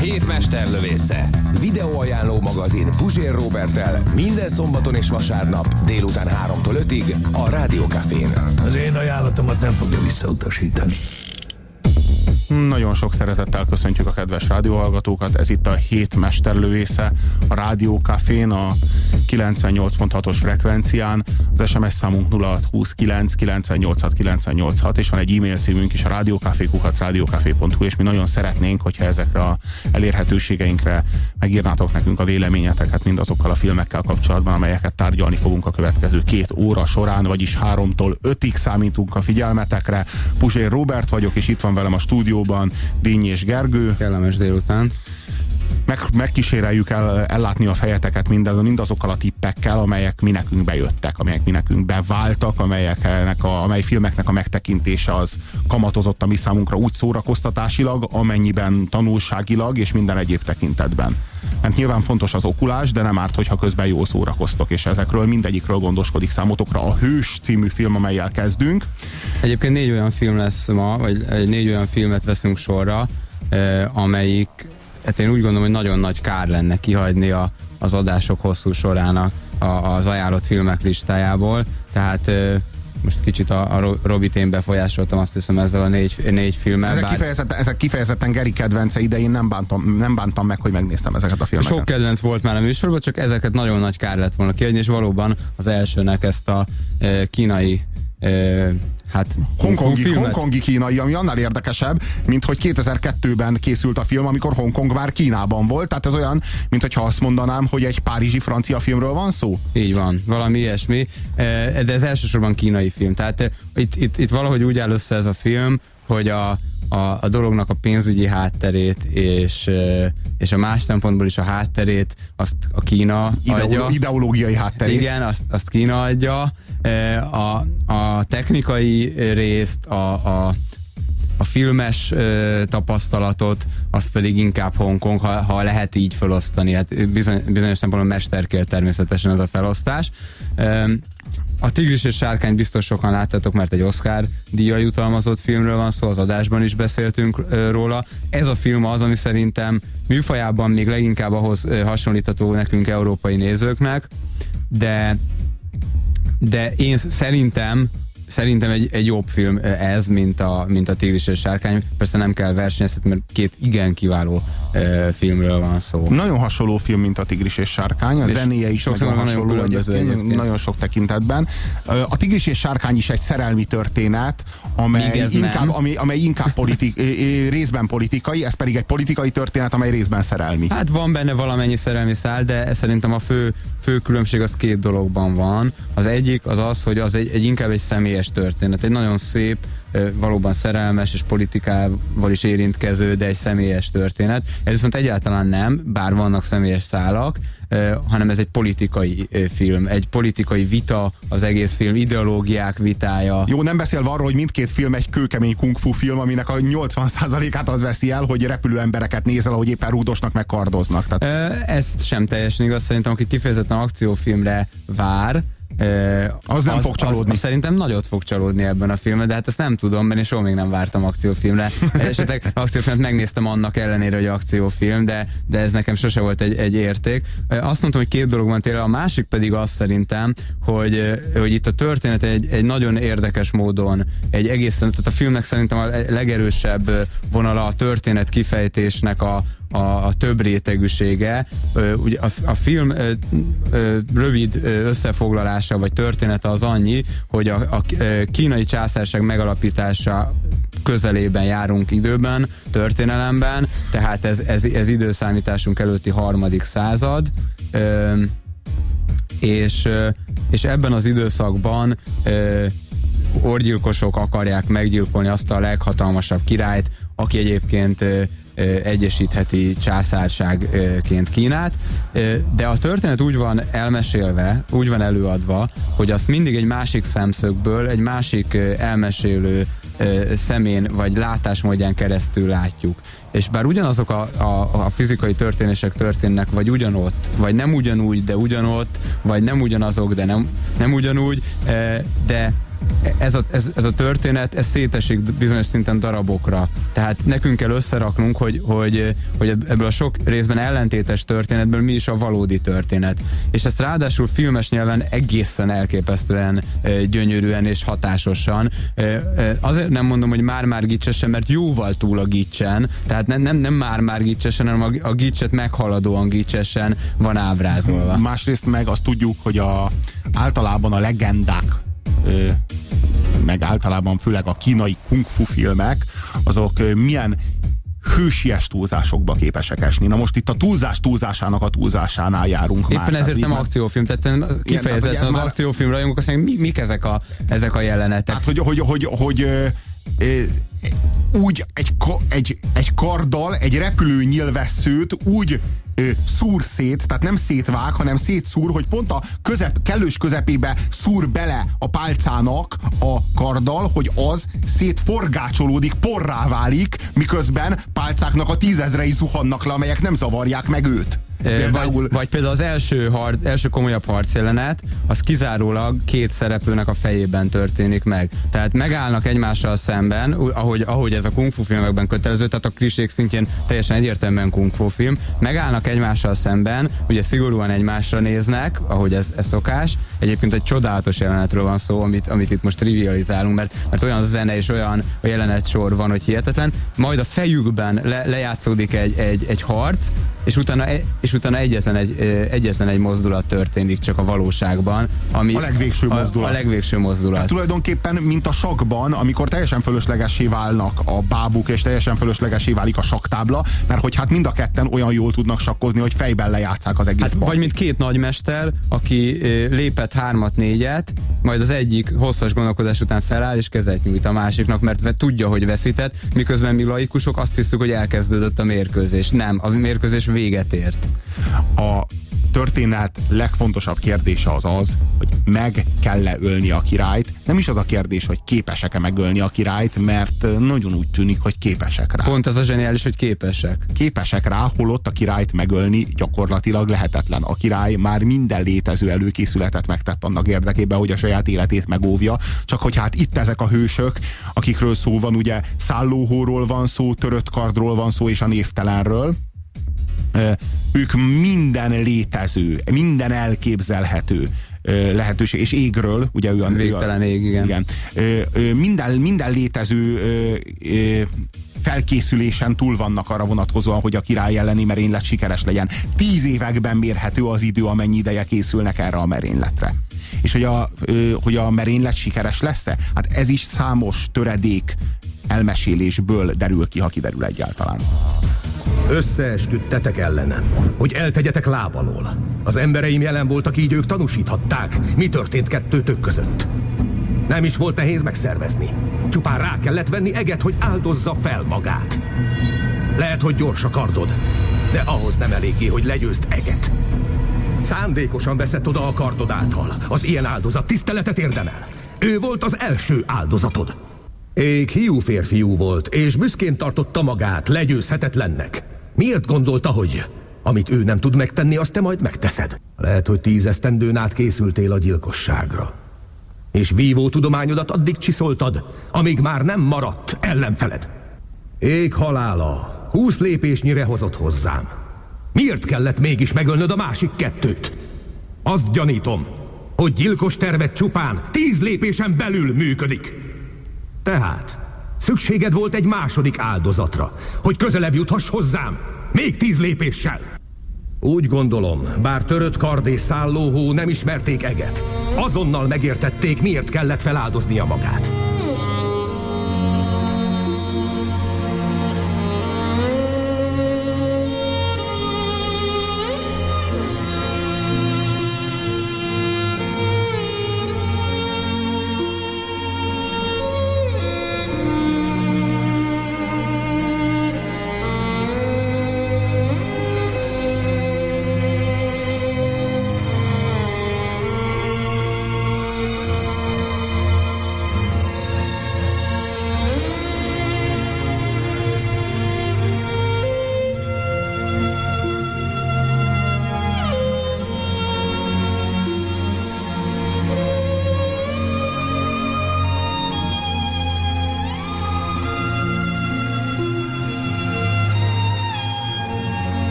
Hét mesterlövésze. Videóajánló magazin Puzsér Robertel minden szombaton és vasárnap délután 3-tól 5-ig a Rádiókafén. Az én ajánlatomat nem fogja visszautasítani. Nagyon sok szeretettel köszöntjük a kedves rádióhallgatókat. Ez itt a hét mesterlövésze a Rádió Cafén a 98.6-os frekvencián. Az SMS számunk 0629 986 986 és van egy e-mail címünk is a rádiókafé.hu és mi nagyon szeretnénk, hogyha ezekre a elérhetőségeinkre megírnátok nekünk a véleményeteket mindazokkal a filmekkel kapcsolatban, amelyeket tárgyalni fogunk a következő két óra során, vagyis háromtól ötig számítunk a figyelmetekre. Puzsér Robert vagyok, és itt van velem a stúdió stúdióban Díny és Gergő. Kellemes délután. Meg, megkíséreljük el, ellátni a fejeteket mindaz, mindazokkal a tippekkel, amelyek mi nekünk bejöttek, amelyek mi nekünk beváltak, amelyeknek a, amely filmeknek a megtekintése az kamatozott a mi számunkra úgy szórakoztatásilag, amennyiben tanulságilag és minden egyéb tekintetben. Mert nyilván fontos az okulás, de nem árt, hogyha közben jól szórakoztok, és ezekről mindegyikről gondoskodik számotokra a Hős című film, amelyel kezdünk. Egyébként négy olyan film lesz ma, vagy négy olyan filmet veszünk sorra, eh, amelyik, hát én úgy gondolom, hogy nagyon nagy kár lenne kihagyni a, az adások hosszú sorának a, az ajánlott filmek listájából, tehát eh, most kicsit a, a Robit én befolyásoltam, azt hiszem ezzel a négy, négy filmmel. Ezek, bár... kifejezetten, ezek kifejezetten Geri kedvence idején nem bántam, nem bántam meg, hogy megnéztem ezeket a filmeket. Sok kedvenc volt már a műsorban, csak ezeket nagyon nagy kár lett volna kiadni, és valóban az elsőnek ezt a e, kínai hát Hongkongi, Hongkongi kínai, ami annál érdekesebb, mint hogy 2002-ben készült a film, amikor Hongkong már Kínában volt, tehát ez olyan, mint hogyha azt mondanám, hogy egy párizsi francia filmről van szó. Így van, valami ilyesmi, de ez elsősorban kínai film, tehát itt, itt, itt valahogy úgy áll össze ez a film, hogy a, a, a dolognak a pénzügyi hátterét és, és a más szempontból is a hátterét azt a Kína Ideolo adja. Ideológiai hátterét. Igen, azt, azt Kína adja. A, a technikai részt, a, a, a filmes ö, tapasztalatot, az pedig inkább Hongkong, ha, ha lehet így felosztani. Hát bizony, bizonyos szempontból mesterkél természetesen az a felosztás. Ö, a Tigris és Sárkány biztos sokan láttatok, mert egy Oscar díjjal jutalmazott filmről van szó, az adásban is beszéltünk róla. Ez a film az, ami szerintem műfajában még leginkább ahhoz hasonlítható nekünk európai nézőknek, de de én szerintem szerintem egy, egy jobb film ez, mint a, mint a Tigris és Sárkány. Persze nem kell versenyezni, mert két igen kiváló e, filmről van szó. Nagyon hasonló film, mint a Tigris és Sárkány. A és zenéje is nagyon hasonló nagyon, egyébként, nagyon sok tekintetben. A Tigris és Sárkány is egy szerelmi történet, amely inkább, ami, amely inkább politik, részben politikai, ez pedig egy politikai történet, amely részben szerelmi. Hát van benne valamennyi szerelmi szál, de szerintem a fő, fő különbség az két dologban van. Az egyik az az, hogy az egy, egy inkább egy személyes személyes történet. Egy nagyon szép, valóban szerelmes és politikával is érintkező, de egy személyes történet. Ez viszont egyáltalán nem, bár vannak személyes szálak, hanem ez egy politikai film, egy politikai vita az egész film, ideológiák vitája. Jó, nem beszélve arról, hogy mindkét film egy kőkemény kung fu film, aminek a 80%-át az veszi el, hogy repülő embereket nézel, ahogy éppen rúdosnak, meg kardoznak. Tehát... Ez sem teljesen igaz, szerintem, aki kifejezetten akciófilmre vár, az nem az, fog csalódni. Az, az szerintem nagyot fog csalódni ebben a filmben, de hát ezt nem tudom, mert én soha még nem vártam akciófilmre. Esetleg akciófilmet megnéztem annak ellenére, hogy akciófilm, de, de ez nekem sose volt egy, egy érték. Azt mondtam, hogy két dolog van tényleg, a másik pedig az szerintem, hogy, hogy itt a történet egy, egy nagyon érdekes módon, egy egészen, tehát a filmnek szerintem a legerősebb vonala a történet kifejtésnek a, a, a több rétegűsége. Ugye a, a film rövid összefoglalása vagy története az annyi, hogy a, a kínai császárság megalapítása közelében járunk időben, történelemben, tehát ez, ez, ez időszámításunk előtti harmadik század, és, és ebben az időszakban ö, orgyilkosok akarják meggyilkolni azt a leghatalmasabb királyt, aki egyébként egyesítheti császárságként Kínát, de a történet úgy van elmesélve, úgy van előadva, hogy azt mindig egy másik szemszögből, egy másik elmesélő szemén vagy látásmódján keresztül látjuk. És bár ugyanazok a, a, a fizikai történések történnek, vagy ugyanott, vagy nem ugyanúgy, de ugyanott, vagy nem ugyanazok, de nem, nem ugyanúgy, de ez a, ez, ez a történet, ez szétesik bizonyos szinten darabokra. Tehát nekünk kell összeraknunk, hogy, hogy, hogy ebből a sok részben ellentétes történetből mi is a valódi történet. És ezt ráadásul filmes nyelven egészen elképesztően e, gyönyörűen és hatásosan. E, e, azért nem mondom, hogy már-már gicsesen, mert jóval túl a gicsen, tehát nem, nem, nem már-már gicsesen, hanem a, a gicset meghaladóan gicsesen van ábrázolva. Másrészt meg azt tudjuk, hogy a, általában a legendák meg általában főleg a kínai kung fu filmek, azok milyen hősies túlzásokba képesek esni. Na most itt a túlzás túlzásának a túlzásánál járunk Éppen már. Éppen ezért nem akciófilm, tehát kifejezetten Igen, az már... akciófilm rajongók azt mondják, mik, mik ezek, a, ezek a jelenetek. Tehát, hogy, hogy, hogy, hogy, hogy úgy egy, egy, egy karddal, egy repülő nyilvesszőt úgy szúr szét, tehát nem szétvág, hanem szétszúr, hogy pont a közep, kellős közepébe szúr bele a pálcának a karddal, hogy az szétforgácsolódik, porrá válik, miközben pálcáknak a tízezrei zuhannak le, amelyek nem zavarják meg őt. Például... Vagy, vagy például az első, harc, első komolyabb harcjelenet, az kizárólag két szereplőnek a fejében történik meg. Tehát megállnak egymással szemben, ahogy, ahogy ez a kung fu filmekben kötelező, tehát a klisék szintjén teljesen egyértelműen kung fu film, megállnak egymással szemben, ugye szigorúan egymásra néznek, ahogy ez, ez szokás. Egyébként egy csodálatos jelenetről van szó, amit, amit itt most trivializálunk, mert, mert olyan zene és olyan jelenet sor van, hogy hihetetlen. Majd a fejükben le, lejátszódik egy, egy, egy harc, és utána, e- és utána egyetlen egy, egyetlen egy mozdulat történik csak a valóságban. Ami a legvégső a, mozdulat. A legvégső mozdulat. Tehát tulajdonképpen, mint a sakban, amikor teljesen fölöslegessé válnak a bábuk, és teljesen fölöslegessé válik a saktábla, mert hogy hát mind a ketten olyan jól tudnak sakkozni, hogy fejben lejátszák az egész. Hát, vagy mint két nagymester, aki lépett hármat, négyet, majd az egyik hosszas gondolkodás után feláll, és kezet nyújt a másiknak, mert tudja, hogy veszített, miközben mi laikusok azt hiszük, hogy elkezdődött a mérkőzés. Nem, a mérkőzés véget ért. A történet legfontosabb kérdése az az, hogy meg kell-e ölni a királyt. Nem is az a kérdés, hogy képesek-e megölni a királyt, mert nagyon úgy tűnik, hogy képesek rá. Pont az a zseniális, hogy képesek. Képesek rá, holott a királyt megölni gyakorlatilag lehetetlen. A király már minden létező előkészületet megtett annak érdekében, hogy a saját életét megóvja. Csak hogy hát itt ezek a hősök, akikről szó van, ugye szállóhóról van szó, törött kardról van szó, és a névtelenről ők minden létező, minden elképzelhető lehetőség, és égről, ugye ő a... Végtelen ég, igen. igen. Minden, minden létező felkészülésen túl vannak arra vonatkozóan, hogy a király elleni merénylet sikeres legyen. Tíz években mérhető az idő, amennyi ideje készülnek erre a merényletre. És hogy a, hogy a merénylet sikeres lesz-e? Hát ez is számos töredék elmesélésből derül ki, ha kiderül egyáltalán. Összeesküdtetek ellenem, hogy eltegyetek lábalól. Az embereim jelen voltak, így ők tanúsíthatták, mi történt kettőtök között. Nem is volt nehéz megszervezni. Csupán rá kellett venni eget, hogy áldozza fel magát. Lehet, hogy gyors a kardod, de ahhoz nem eléggé, hogy legyőzd eget. Szándékosan veszett oda a kardod által. Az ilyen áldozat tiszteletet érdemel. Ő volt az első áldozatod. Ég hiú férfiú volt, és büszkén tartotta magát legyőzhetetlennek. Miért gondolta, hogy amit ő nem tud megtenni, azt te majd megteszed? Lehet, hogy tízesztendőn át készültél a gyilkosságra. És vívó tudományodat addig csiszoltad, amíg már nem maradt ellenfeled. Ég halála húsz lépésnyire hozott hozzám. Miért kellett mégis megölnöd a másik kettőt? Azt gyanítom, hogy gyilkos tervet csupán tíz lépésen belül működik. Tehát szükséged volt egy második áldozatra, hogy közelebb juthass hozzám, még tíz lépéssel. Úgy gondolom, bár törött kard és szállóhó nem ismerték eget, azonnal megértették, miért kellett feláldoznia magát.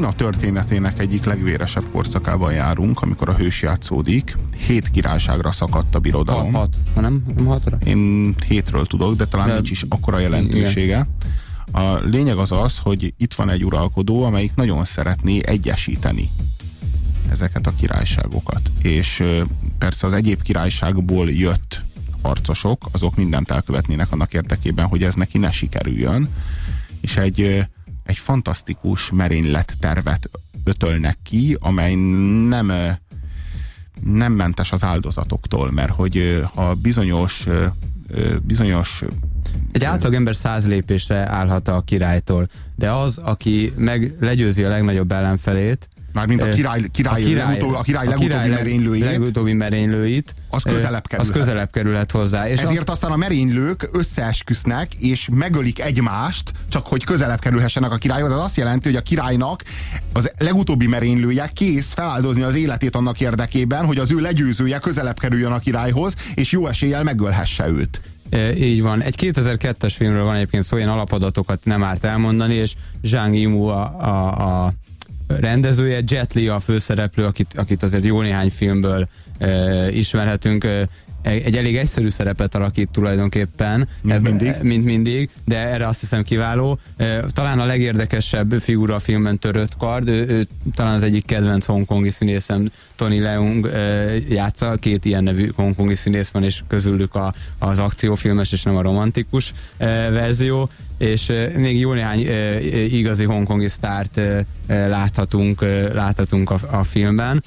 Kína történetének egyik legvéresebb korszakában járunk, amikor a hős játszódik. Hét királyságra szakadt a birodalom. Ha, hat, ha nem, nem hatra? Én hétről tudok, de talán de, nincs is akkora jelentősége. Igen. A lényeg az az, hogy itt van egy uralkodó, amelyik nagyon szeretné egyesíteni ezeket a királyságokat. És persze az egyéb királyságból jött harcosok, azok mindent elkövetnének annak érdekében, hogy ez neki ne sikerüljön. És egy egy fantasztikus merénylet tervet ötölnek ki, amely nem nem mentes az áldozatoktól, mert hogy ha bizonyos bizonyos egy átlag ember száz lépésre állhat a királytól, de az, aki meg legyőzi a legnagyobb ellenfelét, Mármint a király, király, a király, legutóbb, a király, a legutóbbi király merénylőjét. Legutóbbi merénylőit. Az közelebb kerülhet. Az közelebb kerülhet hozzá. És Ezért az... aztán a merénylők összeesküsznek, és megölik egymást, csak hogy közelebb kerülhessenek a királyhoz. Az azt jelenti, hogy a királynak az legutóbbi merénylője kész feláldozni az életét annak érdekében, hogy az ő legyőzője közelebb kerüljön a királyhoz, és jó eséllyel megölhesse őt. E, így van. Egy 2002-es filmről van egyébként szó, ilyen alapadatokat nem árt elmondani, és Zhang Yimou a, a, a rendezője, Jet Li a főszereplő, akit, akit azért jó néhány filmből e, ismerhetünk, e, egy elég egyszerű szerepet alakít tulajdonképpen, mint mindig. mint mindig, de erre azt hiszem kiváló. Talán a legérdekesebb figura a filmben törött kard, ő, ő talán az egyik kedvenc hongkongi színészem, Tony Leung játsza, két ilyen nevű hongkongi színész van, és közülük a, az akciófilmes és nem a romantikus verzió és még jó néhány igazi hongkongi sztárt láthatunk, láthatunk a, a filmben.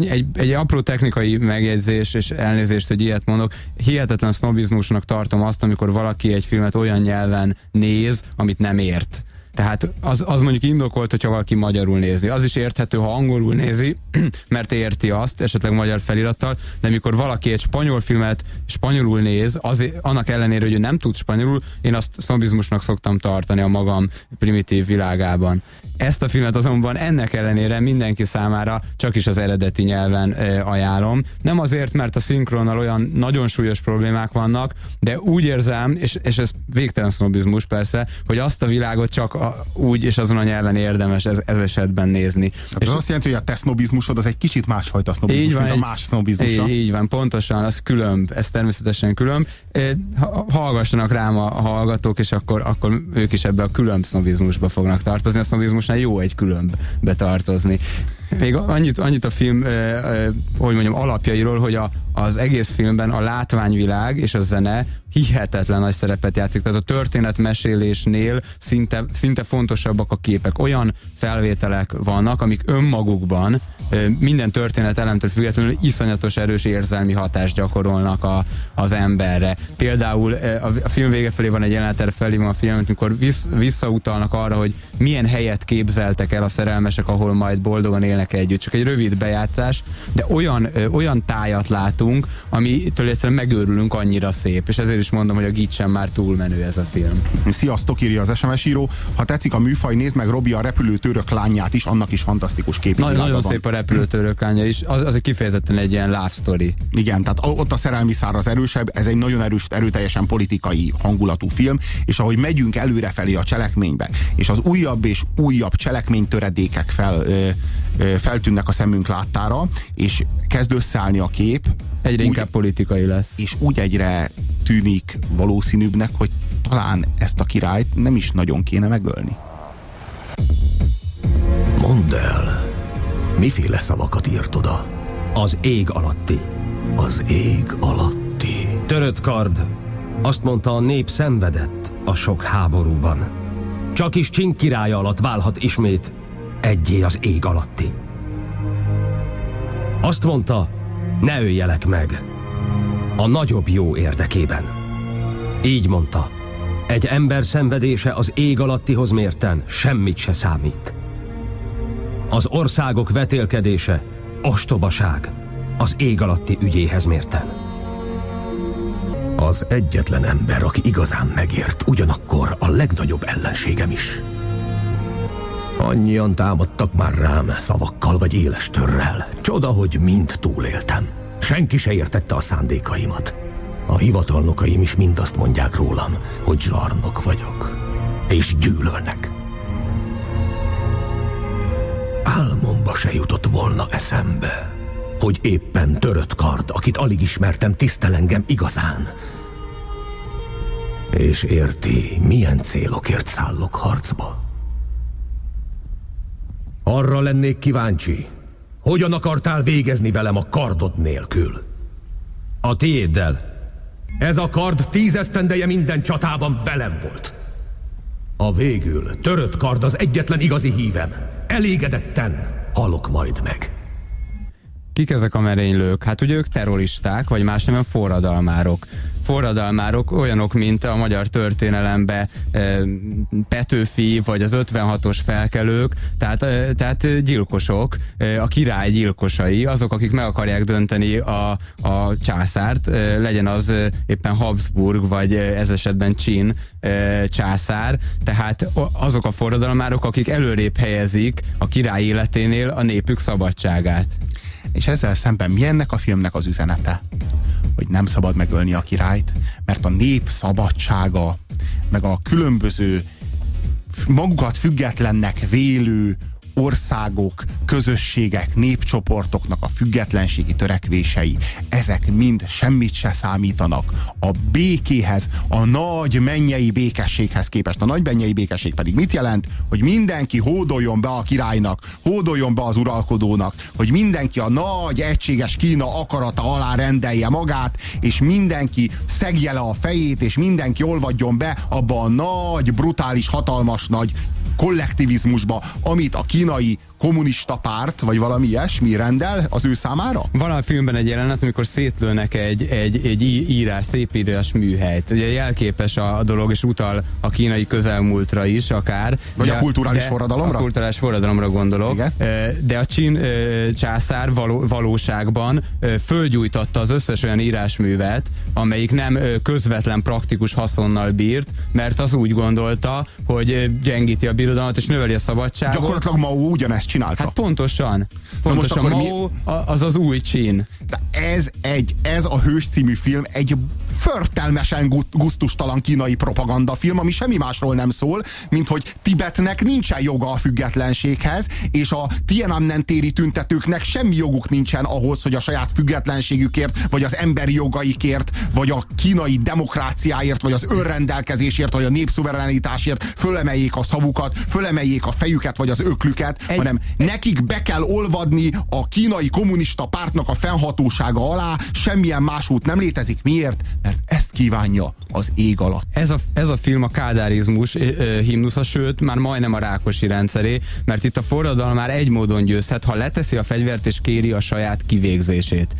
Egy, egy apró technikai megjegyzés, és elnézést, hogy ilyet mondok, hihetetlen sznobizmusnak tartom azt, amikor valaki egy filmet olyan nyelven néz, amit nem ért. Tehát az, az mondjuk indokolt, hogyha valaki magyarul nézi. Az is érthető, ha angolul nézi, mert érti azt, esetleg magyar felirattal, de amikor valaki egy spanyol filmet spanyolul néz, az, annak ellenére, hogy ő nem tud spanyolul, én azt sznobizmusnak szoktam tartani a magam primitív világában. Ezt a filmet azonban ennek ellenére mindenki számára csak is az eredeti nyelven ajánlom. Nem azért, mert a szinkronnal olyan nagyon súlyos problémák vannak, de úgy érzem, és, és ez végtelen sznobizmus persze, hogy azt a világot csak a, úgy és azon a nyelven érdemes ez, ez esetben nézni. Hát és az azt jelenti, hogy a te sznobizmusod az egy kicsit másfajta sznobizmus, így van, mint a más sznobizmusa. Így, így van, pontosan, az különb, ez természetesen különb. Hallgassanak rám a hallgatók, és akkor, akkor ők is ebbe a különb sznobizmusba fognak tartozni. A sznobizmusnál jó egy különbbe tartozni. Még annyit, annyit a film, hogy mondjam, alapjairól, hogy a, az egész filmben a látványvilág és a zene hihetetlen nagy szerepet játszik. Tehát a történetmesélésnél szinte, szinte fontosabbak a képek. Olyan felvételek vannak, amik önmagukban minden történet elemtől függetlenül iszonyatos erős érzelmi hatást gyakorolnak a, az emberre. Például a film vége felé van egy jelenet, erre felhívom a filmet, amikor vissz, visszautalnak arra, hogy milyen helyet képzeltek el a szerelmesek, ahol majd boldogan élnek együtt. Csak egy rövid bejátszás, de olyan, olyan tájat látunk, amitől egyszerűen megőrülünk annyira szép, és ezért is mondom, hogy a Gitsen már túlmenő ez a film. Sziasztok, írja az SMS író. Ha tetszik a műfaj, nézd meg Robi a repülőtőrök lányát is, annak is fantasztikus kép. Na, nagyon szép a repülőtőrök lánya is, az, az egy kifejezetten egy ilyen love story. Igen, tehát ott a szerelmi szár az erősebb, ez egy nagyon erős, erőteljesen politikai hangulatú film, és ahogy megyünk előrefelé a cselekménybe, és az újabb és újabb cselekménytöredékek fel, ö, ö, feltűnnek a szemünk láttára, és kezd összeállni a kép. Egyre úgy, inkább politikai lesz. És úgy egyre tűnik valószínűbbnek, hogy talán ezt a királyt nem is nagyon kéne megölni. Mondd el, miféle szavakat írt oda? Az ég alatti. Az ég alatti. Törött kard. Azt mondta, a nép szenvedett a sok háborúban. Csak is Csink királya alatt válhat ismét egyé az ég alatti. Azt mondta, ne öljelek meg. A nagyobb jó érdekében. Így mondta, egy ember szenvedése az ég alattihoz mérten semmit se számít. Az országok vetélkedése ostobaság az ég alatti ügyéhez mérten. Az egyetlen ember, aki igazán megért, ugyanakkor a legnagyobb ellenségem is. Annyian támadtak már rám szavakkal vagy éles törrel. Csoda, hogy mind túléltem. Senki se értette a szándékaimat. A hivatalnokaim is mind azt mondják rólam, hogy zsarnok vagyok. És gyűlölnek. álmomba se jutott volna eszembe, hogy éppen törött kard, akit alig ismertem, tisztel engem igazán. És érti, milyen célokért szállok harcba. Arra lennék kíváncsi, hogyan akartál végezni velem a kardod nélkül? A tiéddel. Ez a kard tízesztendeje minden csatában velem volt. A végül törött kard az egyetlen igazi hívem. Elégedetten halok majd meg. Kik ezek a merénylők? Hát ugye ők terroristák, vagy más neven forradalmárok. Forradalmárok olyanok, mint a magyar történelembe e, Petőfi, vagy az 56-os felkelők, tehát, e, tehát gyilkosok, e, a király gyilkosai, azok, akik meg akarják dönteni a, a császárt, legyen az éppen Habsburg, vagy ez esetben Csin császár, tehát azok a forradalmárok, akik előrébb helyezik a király életénél a népük szabadságát. És ezzel szemben mi ennek a filmnek az üzenete? Hogy nem szabad megölni a királyt, mert a nép szabadsága, meg a különböző magukat függetlennek vélő országok, közösségek, népcsoportoknak a függetlenségi törekvései, ezek mind semmit se számítanak a békéhez, a nagy mennyei békességhez képest. A nagy mennyei békesség pedig mit jelent? Hogy mindenki hódoljon be a királynak, hódoljon be az uralkodónak, hogy mindenki a nagy egységes Kína akarata alá rendelje magát, és mindenki szegje le a fejét, és mindenki olvadjon be abba a nagy, brutális, hatalmas nagy kollektivizmusba, amit a kínai kommunista párt, vagy valami ilyesmi rendel az ő számára? Van a filmben egy jelenet, amikor szétlőnek egy, egy, egy írás, szép írás műhelyt. Ugye jelképes a, a dolog, és utal a kínai közelmúltra is akár. Vagy de, a kulturális de, forradalomra? A kulturális forradalomra gondolok. Igen? De a csin császár való, valóságban fölgyújtotta az összes olyan írásművet, amelyik nem közvetlen praktikus haszonnal bírt, mert az úgy gondolta, hogy gyengíti a birodalmat és növeli a szabadságot. Gyakorlatilag Mao ugyanezt csinálta. Hát pontosan. Pontosan. Most Mao mi... az az új csín. De ez, egy, ez a Hős című film egy förtelmesen guztustalan kínai propagandafilm, ami semmi másról nem szól, mint hogy Tibetnek nincsen joga a függetlenséghez, és a Tiananmen téri tüntetőknek semmi joguk nincsen ahhoz, hogy a saját függetlenségükért, vagy az emberi jogaikért, vagy a kínai demokráciáért, vagy az önrendelkezésért, vagy a népszuverenitásért fölemeljék a szavukat, fölemeljék a fejüket, vagy az öklüket, Egy... hanem nekik be kell olvadni a kínai kommunista pártnak a fennhatósága alá, semmilyen más út nem létezik. Miért? Mert ezt kívánja az ég alatt. Ez a, ez a film a kádárizmus himnusza, sőt, már majdnem a rákosi rendszeré, mert itt a forradalom már egy módon győzhet, ha leteszi a fegyvert és kéri a saját kivégzését.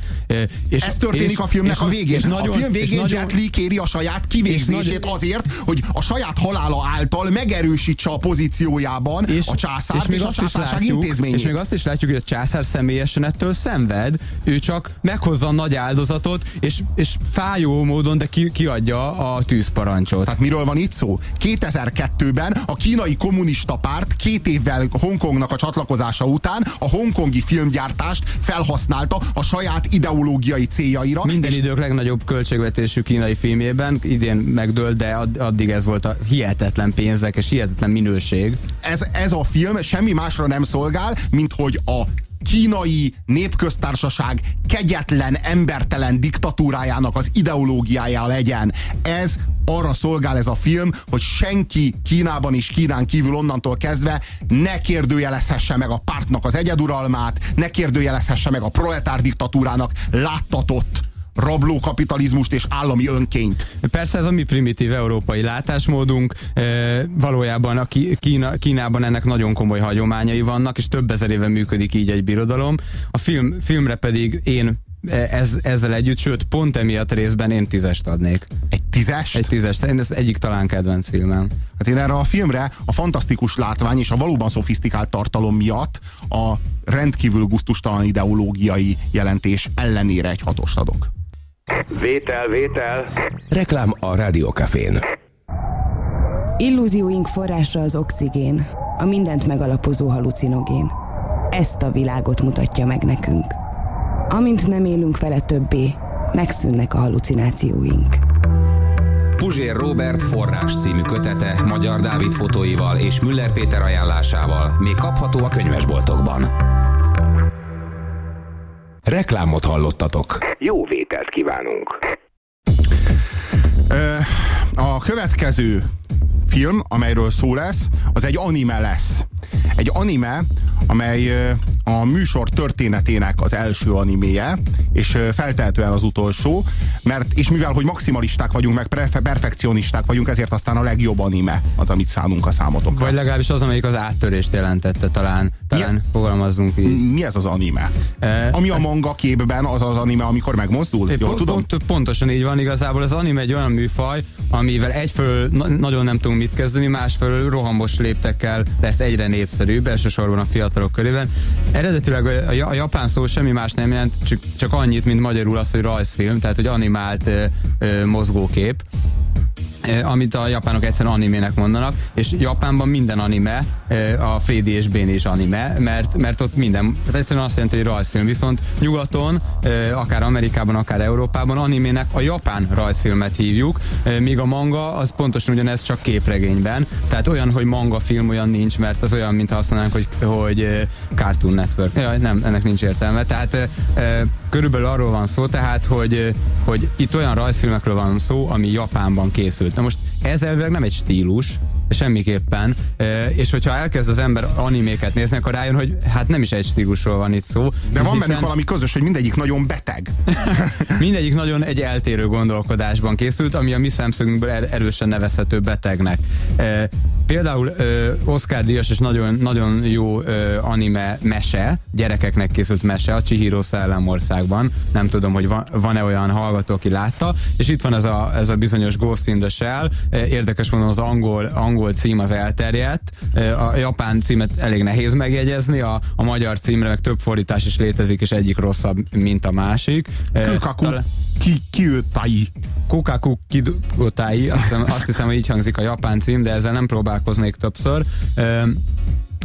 És, ez történik és, a filmnek és, a végén. És nagyon, a film végén nagyon, Jet Li kéri a saját kivégzését nagyon, azért, hogy a saját halála által megerősítse a pozíciójában és, a császárt és, és a császárság intézményét. És még azt is látjuk, hogy a császár személyesen ettől szenved, ő csak meghozza a nagy áldozatot, és, és fájó módon, de ki, kiadja a tűzparancsot. Tehát miről van itt szó? 2002-ben a kínai kommunista párt két évvel Hongkongnak a csatlakozása után a hongkongi filmgyártást felhasználta a saját ideológiai céljaira. Minden idők legnagyobb költségvetésű kínai filmjében idén megdőlt, de addig ez volt a hihetetlen pénzek és hihetetlen minőség. Ez, ez a film semmi másra nem szolgál, mint hogy a kínai népköztársaság kegyetlen, embertelen diktatúrájának az ideológiája legyen. Ez arra szolgál ez a film, hogy senki Kínában és Kínán kívül onnantól kezdve ne kérdőjelezhesse meg a pártnak az egyeduralmát, ne kérdőjelezhesse meg a proletár diktatúrának láttatott rablókapitalizmust és állami önkényt. Persze ez a mi primitív európai látásmódunk, e, valójában a Kína, Kínában ennek nagyon komoly hagyományai vannak, és több ezer éve működik így egy birodalom. A film, filmre pedig én e, ez, ezzel együtt, sőt, pont emiatt részben én tízest adnék. Egy tízest? Egy tízest, én ez egyik talán kedvenc filmem. Hát én erre a filmre a fantasztikus látvány és a valóban szofisztikált tartalom miatt a rendkívül guztustalan ideológiai jelentés ellenére egy hatost adok. Vétel, vétel. Reklám a Rádiókafén. Illúzióink forrása az oxigén, a mindent megalapozó halucinogén. Ezt a világot mutatja meg nekünk. Amint nem élünk vele többé, megszűnnek a halucinációink. Puzsér Robert forrás című kötete Magyar Dávid fotóival és Müller Péter ajánlásával még kapható a könyvesboltokban. Reklámot hallottatok. Jó vételt kívánunk! A következő film, amelyről szó lesz, az egy anime lesz. Egy anime, amely a műsor történetének az első animéje, és feltehetően az utolsó, mert és mivel, hogy maximalisták vagyunk, meg perfekcionisták vagyunk, ezért aztán a legjobb anime az, amit szánunk a számotokra. Vagy legalábbis az, amelyik az áttörést jelentette talán, talán mi, fogalmazzunk így. Mi ez az anime? E, Ami a manga képben az az anime, amikor megmozdul? Jól pont, tudom? Pont, pontosan így van, igazából az anime egy olyan műfaj, amivel egyfelől na nagyon nem tudunk mit kezdeni, másfelől rohamos léptekkel lesz egyre népszerűbb, elsősorban a fiatalok körében. Eredetileg a, a japán szó semmi más nem jelent, csak, csak annyit, mint magyarul az, hogy rajzfilm, tehát hogy animált ö, ö, mozgókép amit a japánok egyszerűen animének mondanak, és Japánban minden anime, a Freddy és Béni is anime, mert, mert ott minden, tehát egyszerűen azt jelenti, hogy rajzfilm, viszont nyugaton, akár Amerikában, akár Európában animének a japán rajzfilmet hívjuk, míg a manga az pontosan ugyanez, csak képregényben, tehát olyan, hogy manga film olyan nincs, mert az olyan, mint azt mondanánk, hogy, hogy Cartoon Network. Ja, nem, ennek nincs értelme, tehát körülbelül arról van szó, tehát, hogy, hogy itt olyan rajzfilmekről van szó, ami Japánban készült. Na most ez elvileg nem egy stílus, semmiképpen, és hogyha elkezd az ember animéket nézni, akkor rájön, hogy hát nem is egy stílusról van itt szó. De van bennük valami közös, hogy mindegyik nagyon beteg. mindegyik nagyon egy eltérő gondolkodásban készült, ami a mi szemszögünkből er erősen nevezhető betegnek. Például Oscar Díjas és nagyon, nagyon jó anime mese, gyerekeknek készült mese a Chihiro Szellemországban. Nem tudom, hogy van-e olyan hallgató, aki látta. És itt van ez a, ez a bizonyos Ghost in the Shell. Érdekes mondom, az angol, angol cím az elterjedt. A japán címet elég nehéz megjegyezni, a, a magyar címre meg több fordítás is létezik, és egyik rosszabb, mint a másik. Kukaku ki, kiötai. Kukaku kiötai, azt hiszem, azt hiszem, hogy így hangzik a japán cím, de ezzel nem próbálkoznék többször.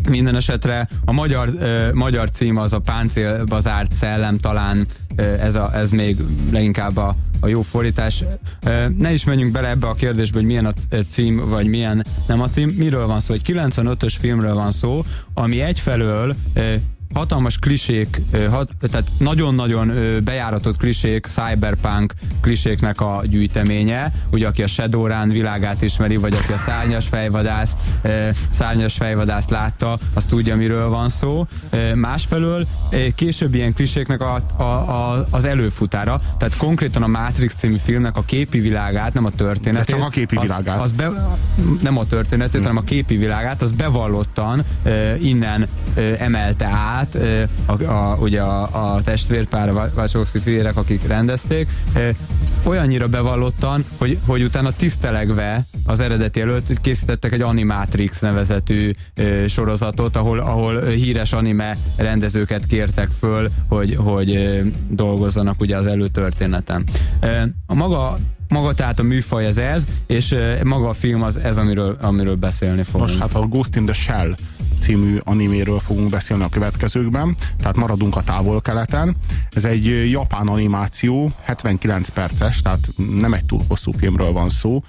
Minden esetre a magyar, uh, magyar cím az a páncélba zárt szellem, talán uh, ez, a, ez még leginkább a, a jó fordítás. Uh, ne is menjünk bele ebbe a kérdésbe, hogy milyen a cím, vagy milyen nem a cím. Miről van szó? Egy 95-ös filmről van szó, ami egyfelől hatalmas klisék, hat, tehát nagyon-nagyon bejáratott klisék, cyberpunk kliséknek a gyűjteménye, ugye aki a Shadowrun világát ismeri, vagy aki a szárnyas fejvadászt, szárnyas fejvadászt látta, az tudja, miről van szó. Másfelől később ilyen kliséknek a, a, a, az előfutára, tehát konkrétan a Matrix című filmnek a képi világát, nem a történetét. De csak a képi világát. Az, az be, nem a történetét, hmm. hanem a képi világát, az bevallottan innen emelte át, át, a, a, ugye a, a testvérpár, a Vácsokoszki fivérek, akik rendezték, olyannyira bevallottan, hogy, hogy utána tisztelegve az eredeti előtt készítettek egy Animatrix nevezetű ö, sorozatot, ahol, ahol híres anime rendezőket kértek föl, hogy, hogy ö, dolgozzanak ugye az előtörténeten. Ö, a maga maga tehát a műfaj ez ez, és maga a film az ez, amiről, amiről beszélni fogunk. Most hát a Ghost in the Shell című animéről fogunk beszélni a következőkben, tehát maradunk a távol-keleten. Ez egy japán animáció, 79 perces, tehát nem egy túl hosszú filmről van szó,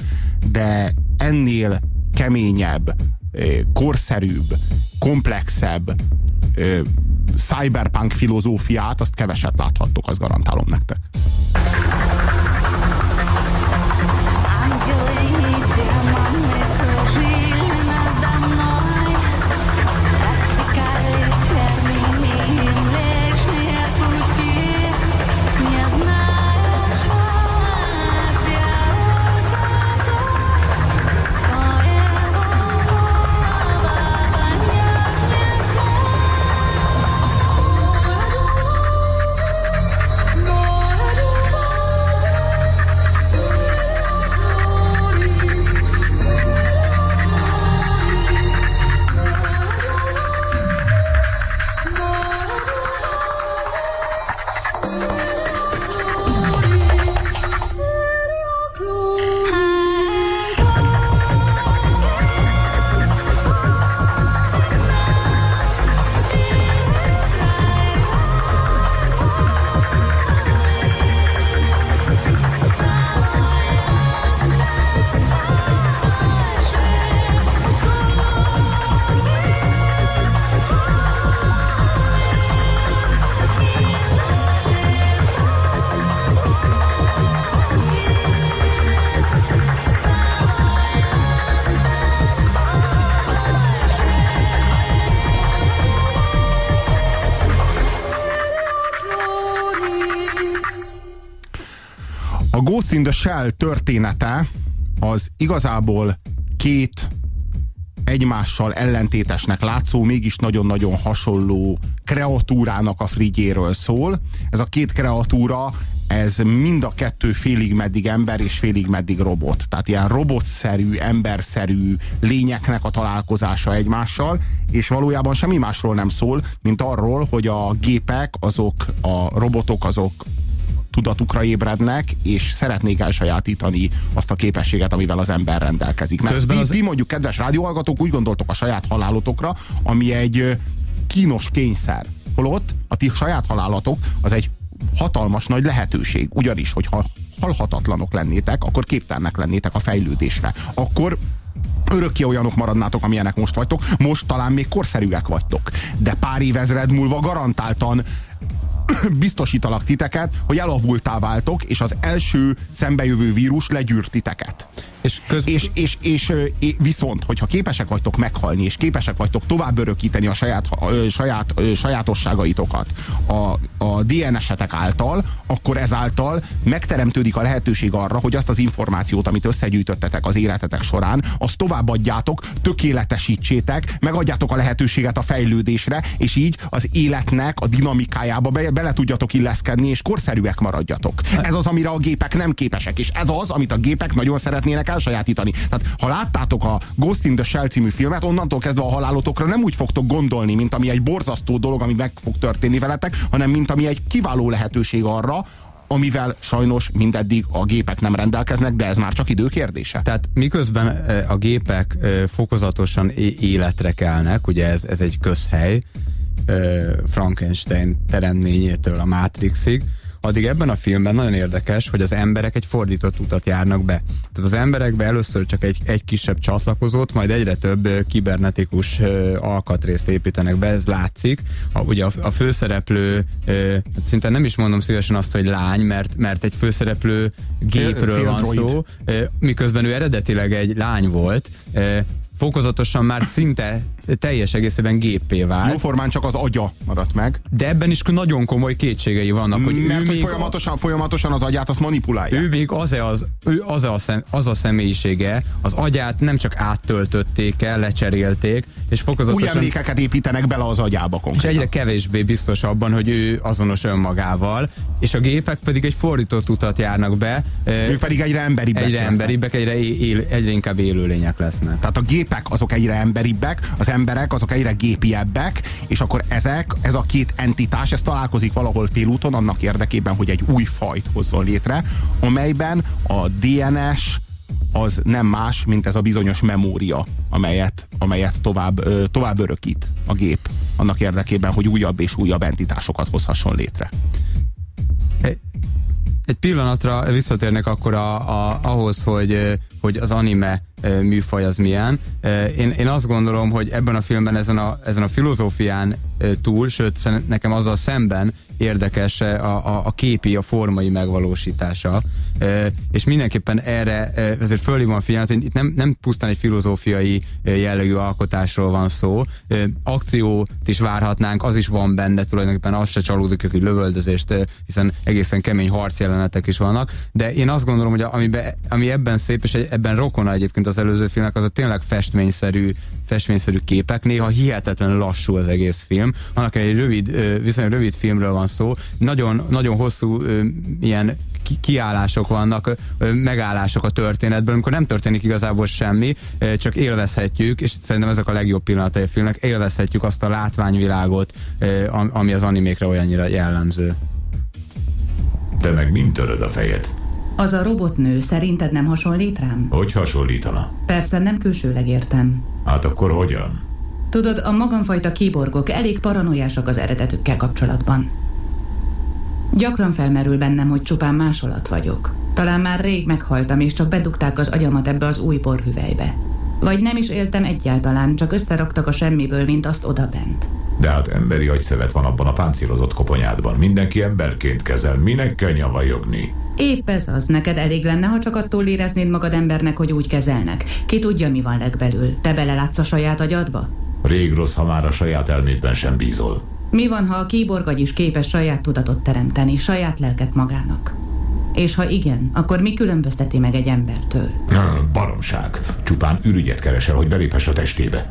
de ennél keményebb, korszerűbb, komplexebb cyberpunk filozófiát, azt keveset láthattok, azt garantálom nektek. In the Shell története az igazából két egymással ellentétesnek látszó, mégis nagyon-nagyon hasonló kreatúrának a frigyéről szól. Ez a két kreatúra, ez mind a kettő félig meddig ember és félig meddig robot. Tehát ilyen robotszerű, emberszerű lényeknek a találkozása egymással, és valójában semmi másról nem szól, mint arról, hogy a gépek, azok, a robotok, azok tudatukra ébrednek, és szeretnék elsajátítani azt a képességet, amivel az ember rendelkezik. Mert Közben ti, az... ti mondjuk, kedves rádióhallgatók, úgy gondoltok a saját halálotokra, ami egy kínos kényszer. Holott a ti saját halálatok az egy hatalmas nagy lehetőség. Ugyanis, hogyha halhatatlanok lennétek, akkor képtelnek lennétek a fejlődésre. Akkor örökké olyanok maradnátok, amilyenek most vagytok. Most talán még korszerűek vagytok. De pár évezred múlva garantáltan biztosítalak titeket, hogy elavultá váltok, és az első szembejövő vírus legyűrt titeket. És, köz... és, és, és, és viszont, hogyha képesek vagytok meghalni, és képesek vagytok tovább örökíteni a saját, saját sajátosságaitokat a, a DNS-etek által, akkor ezáltal megteremtődik a lehetőség arra, hogy azt az információt, amit összegyűjtöttetek az életetek során, azt továbbadjátok, tökéletesítsétek, megadjátok a lehetőséget a fejlődésre, és így az életnek a dinamikájába be, bele tudjatok illeszkedni, és korszerűek maradjatok. Ez az, amire a gépek nem képesek, és ez az, amit a gépek nagyon szeretnének elsajátítani. Tehát ha láttátok a Ghost in the Shell című filmet, onnantól kezdve a halálotokra nem úgy fogtok gondolni, mint ami egy borzasztó dolog, ami meg fog történni veletek, hanem mint ami egy kiváló lehetőség arra, amivel sajnos mindeddig a gépek nem rendelkeznek, de ez már csak idő kérdése. Tehát miközben a gépek fokozatosan életre kelnek, ugye ez, ez egy közhely, Frankenstein teremtményétől a Matrixig, addig ebben a filmben nagyon érdekes, hogy az emberek egy fordított utat járnak be. Tehát az emberekbe először csak egy, egy kisebb csatlakozót, majd egyre több kibernetikus alkatrészt építenek be, ez látszik. A, ugye a, a főszereplő, hát szinte nem is mondom szívesen azt, hogy lány, mert, mert egy főszereplő gépről van szó, miközben ő eredetileg egy lány volt, fokozatosan már szinte teljes egészében géppé vált. Jóformán csak az agya maradt meg. De ebben is nagyon komoly kétségei vannak. Hogy Mert hogy folyamatosan, a... folyamatosan az agyát azt manipulálja. Ő még az, -e az, ő az, -e a szem, az a személyisége, az agyát nem csak áttöltötték el, lecserélték, és fokozatosan... Új emlékeket építenek bele az agyába konkrétan. És egyre kevésbé biztos abban, hogy ő azonos önmagával, és a gépek pedig egy fordított utat járnak be. Ők pedig egyre emberibbek Egyre lesznek. emberibbek, egyre, él, egyre inkább élőlények lesznek. Tehát a gépek azok egyre emberibbek, az emberek azok egyre gépiebbek, és akkor ezek, ez a két entitás, ez találkozik valahol félúton annak érdekében, hogy egy új fajt hozzon létre, amelyben a DNS az nem más, mint ez a bizonyos memória, amelyet, amelyet tovább, tovább örökít a gép annak érdekében, hogy újabb és újabb entitásokat hozhasson létre. Egy pillanatra visszatérnek akkor a, a, ahhoz, hogy, hogy az anime műfaj az milyen. Én, én azt gondolom, hogy ebben a filmben ezen a, ezen a filozófián túl, sőt nekem azzal szemben érdekes a, a, a képi, a formai megvalósítása. És mindenképpen erre ezért fölhívom a figyelmet, hogy itt nem, nem pusztán egy filozófiai jellegű alkotásról van szó. Akciót is várhatnánk, az is van benne, tulajdonképpen az se csalódik, hogy lövöldözést, hiszen egészen kemény harcjelenetek is vannak. De én azt gondolom, hogy amiben, ami ebben szép, és ebben rokona egyébként az előző filmnek, az a tényleg festményszerű festményszerű képek, néha hihetetlenül lassú az egész film. Annak egy rövid, viszonylag rövid filmről van szó, nagyon, nagyon hosszú ilyen kiállások vannak, megállások a történetben, amikor nem történik igazából semmi, csak élvezhetjük, és szerintem ezek a legjobb pillanatai a filmnek, élvezhetjük azt a látványvilágot, ami az animékre olyannyira jellemző. Te meg mind töröd a fejed? Az a robotnő szerinted nem hasonlít rám? Hogy hasonlítana? Persze nem külsőleg értem. Hát akkor hogyan? Tudod, a magamfajta kiborgok elég paranoiásak az eredetükkel kapcsolatban. Gyakran felmerül bennem, hogy csupán másolat vagyok. Talán már rég meghaltam, és csak bedugták az agyamat ebbe az új borhüvelybe. Vagy nem is éltem egyáltalán, csak összeraktak a semmiből, mint azt odabent. De hát emberi agyszövet van abban a páncélozott koponyádban. Mindenki emberként kezel. Minek kell nyavajogni? Épp ez az. Neked elég lenne, ha csak attól éreznéd magad embernek, hogy úgy kezelnek. Ki tudja, mi van legbelül. Te belelátsz a saját agyadba? Rég rossz, ha már a saját elmédben sem bízol. Mi van, ha a kíborgagy is képes saját tudatot teremteni, saját lelket magának? És ha igen, akkor mi különbözteti meg egy embertől? Baromság. Csupán ürügyet keresel, hogy beléphess a testébe.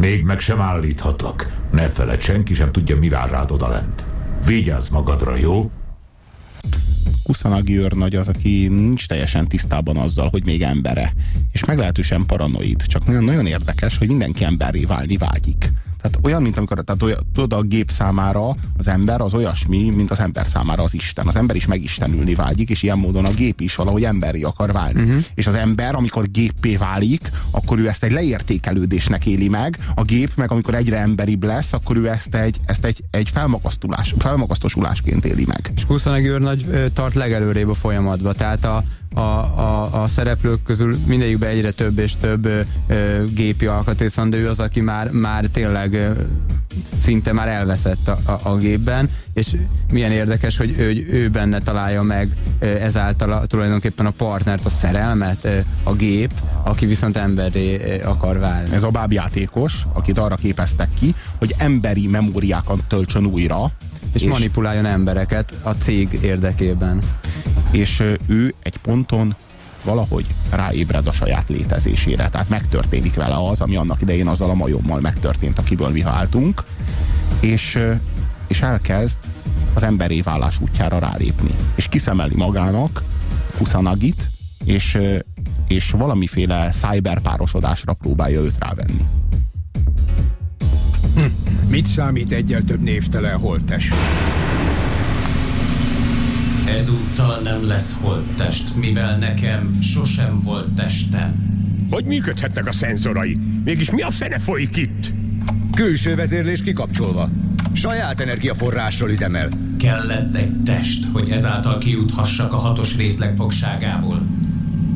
Még meg sem állíthatlak. Ne feled, senki sem tudja, mi vár rád odalent. Vigyázz magadra, jó? Kuszanagi őrnagy az, aki nincs teljesen tisztában azzal, hogy még embere. És meglehetősen paranoid. Csak nagyon, nagyon érdekes, hogy mindenki emberré válni vágyik. Tehát olyan, mint amikor tehát olyan, tudod, a gép számára az ember az olyasmi, mint az ember számára az Isten. Az ember is megistenülni vágyik, és ilyen módon a gép is valahogy emberi akar válni. Uh-huh. És az ember, amikor géppé válik, akkor ő ezt egy leértékelődésnek éli meg, a gép meg amikor egyre emberibb lesz, akkor ő ezt egy, ezt egy, egy felmagasztulás, felmagasztosulásként éli meg. És Kuszanagi őrnagy tart legelőrébb a folyamatba, tehát a, a, a, a szereplők közül mindegyikben egyre több és több ö, ö, gépi alkatrész van, de ő az, aki már, már tényleg ö, szinte már elveszett a, a, a gépben, és milyen érdekes, hogy ő, ő benne találja meg ezáltal a, tulajdonképpen a partnert, a szerelmet, a gép, aki viszont emberré akar válni. Ez a bábjátékos, akit arra képeztek ki, hogy emberi memóriákat töltsön újra, és, és manipuláljon embereket a cég érdekében. És ő egy ponton valahogy ráébred a saját létezésére. Tehát megtörténik vele az, ami annak idején azzal a majommal megtörtént, akiből mi váltunk, és, és elkezd az emberé válás útjára rálépni. És kiszemeli magának Kusanagit, és, és valamiféle cyberpárosodásra próbálja őt rávenni. Hm. Mit számít egyel több névtelen holttest? Ezúttal nem lesz holttest, mivel nekem sosem volt testem. Hogy működhetnek a szenzorai? Mégis mi a fene folyik itt? Külső vezérlés kikapcsolva. Saját energiaforrásról üzemel. Kellett egy test, hogy ezáltal kijuthassak a hatos részleg fogságából.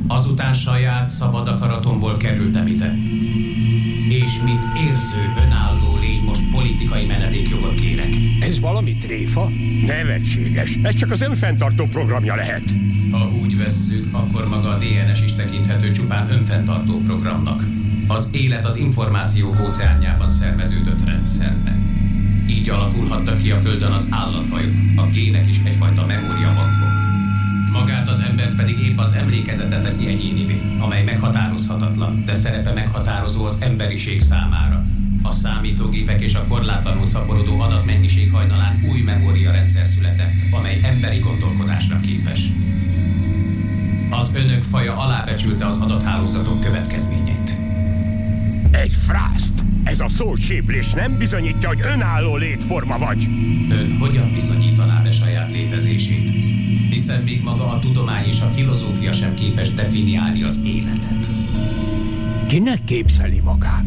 Azután saját szabad akaratomból kerültem ide. És mint érző, önálló lény most politikai menedékjogot kérek. Ez valami tréfa? Nevetséges. Ez csak az önfenntartó programja lehet. Ha úgy vesszük, akkor maga a DNS is tekinthető csupán önfenntartó programnak. Az élet az információk óceánjában szerveződött rendszerben. Így alakulhattak ki a Földön az állatfajok, a gének is egyfajta memóriabankok. Magát az ember pedig épp az emlékezete teszi egyénivé, amely meghatározhatatlan, de szerepe meghatározó az emberiség számára. A számítógépek és a korlátlanul szaporodó adatmennyiség hajnalán új memóriarendszer született, amely emberi gondolkodásra képes. Az önök faja alábecsülte az adathálózatok következményeit. Egy frászt! Ez a szóséblés nem bizonyítja, hogy önálló létforma vagy. Ön hogyan bizonyítaná be saját létezését? Hiszen még maga a tudomány és a filozófia sem képes definiálni az életet. Kinek képzeli magát?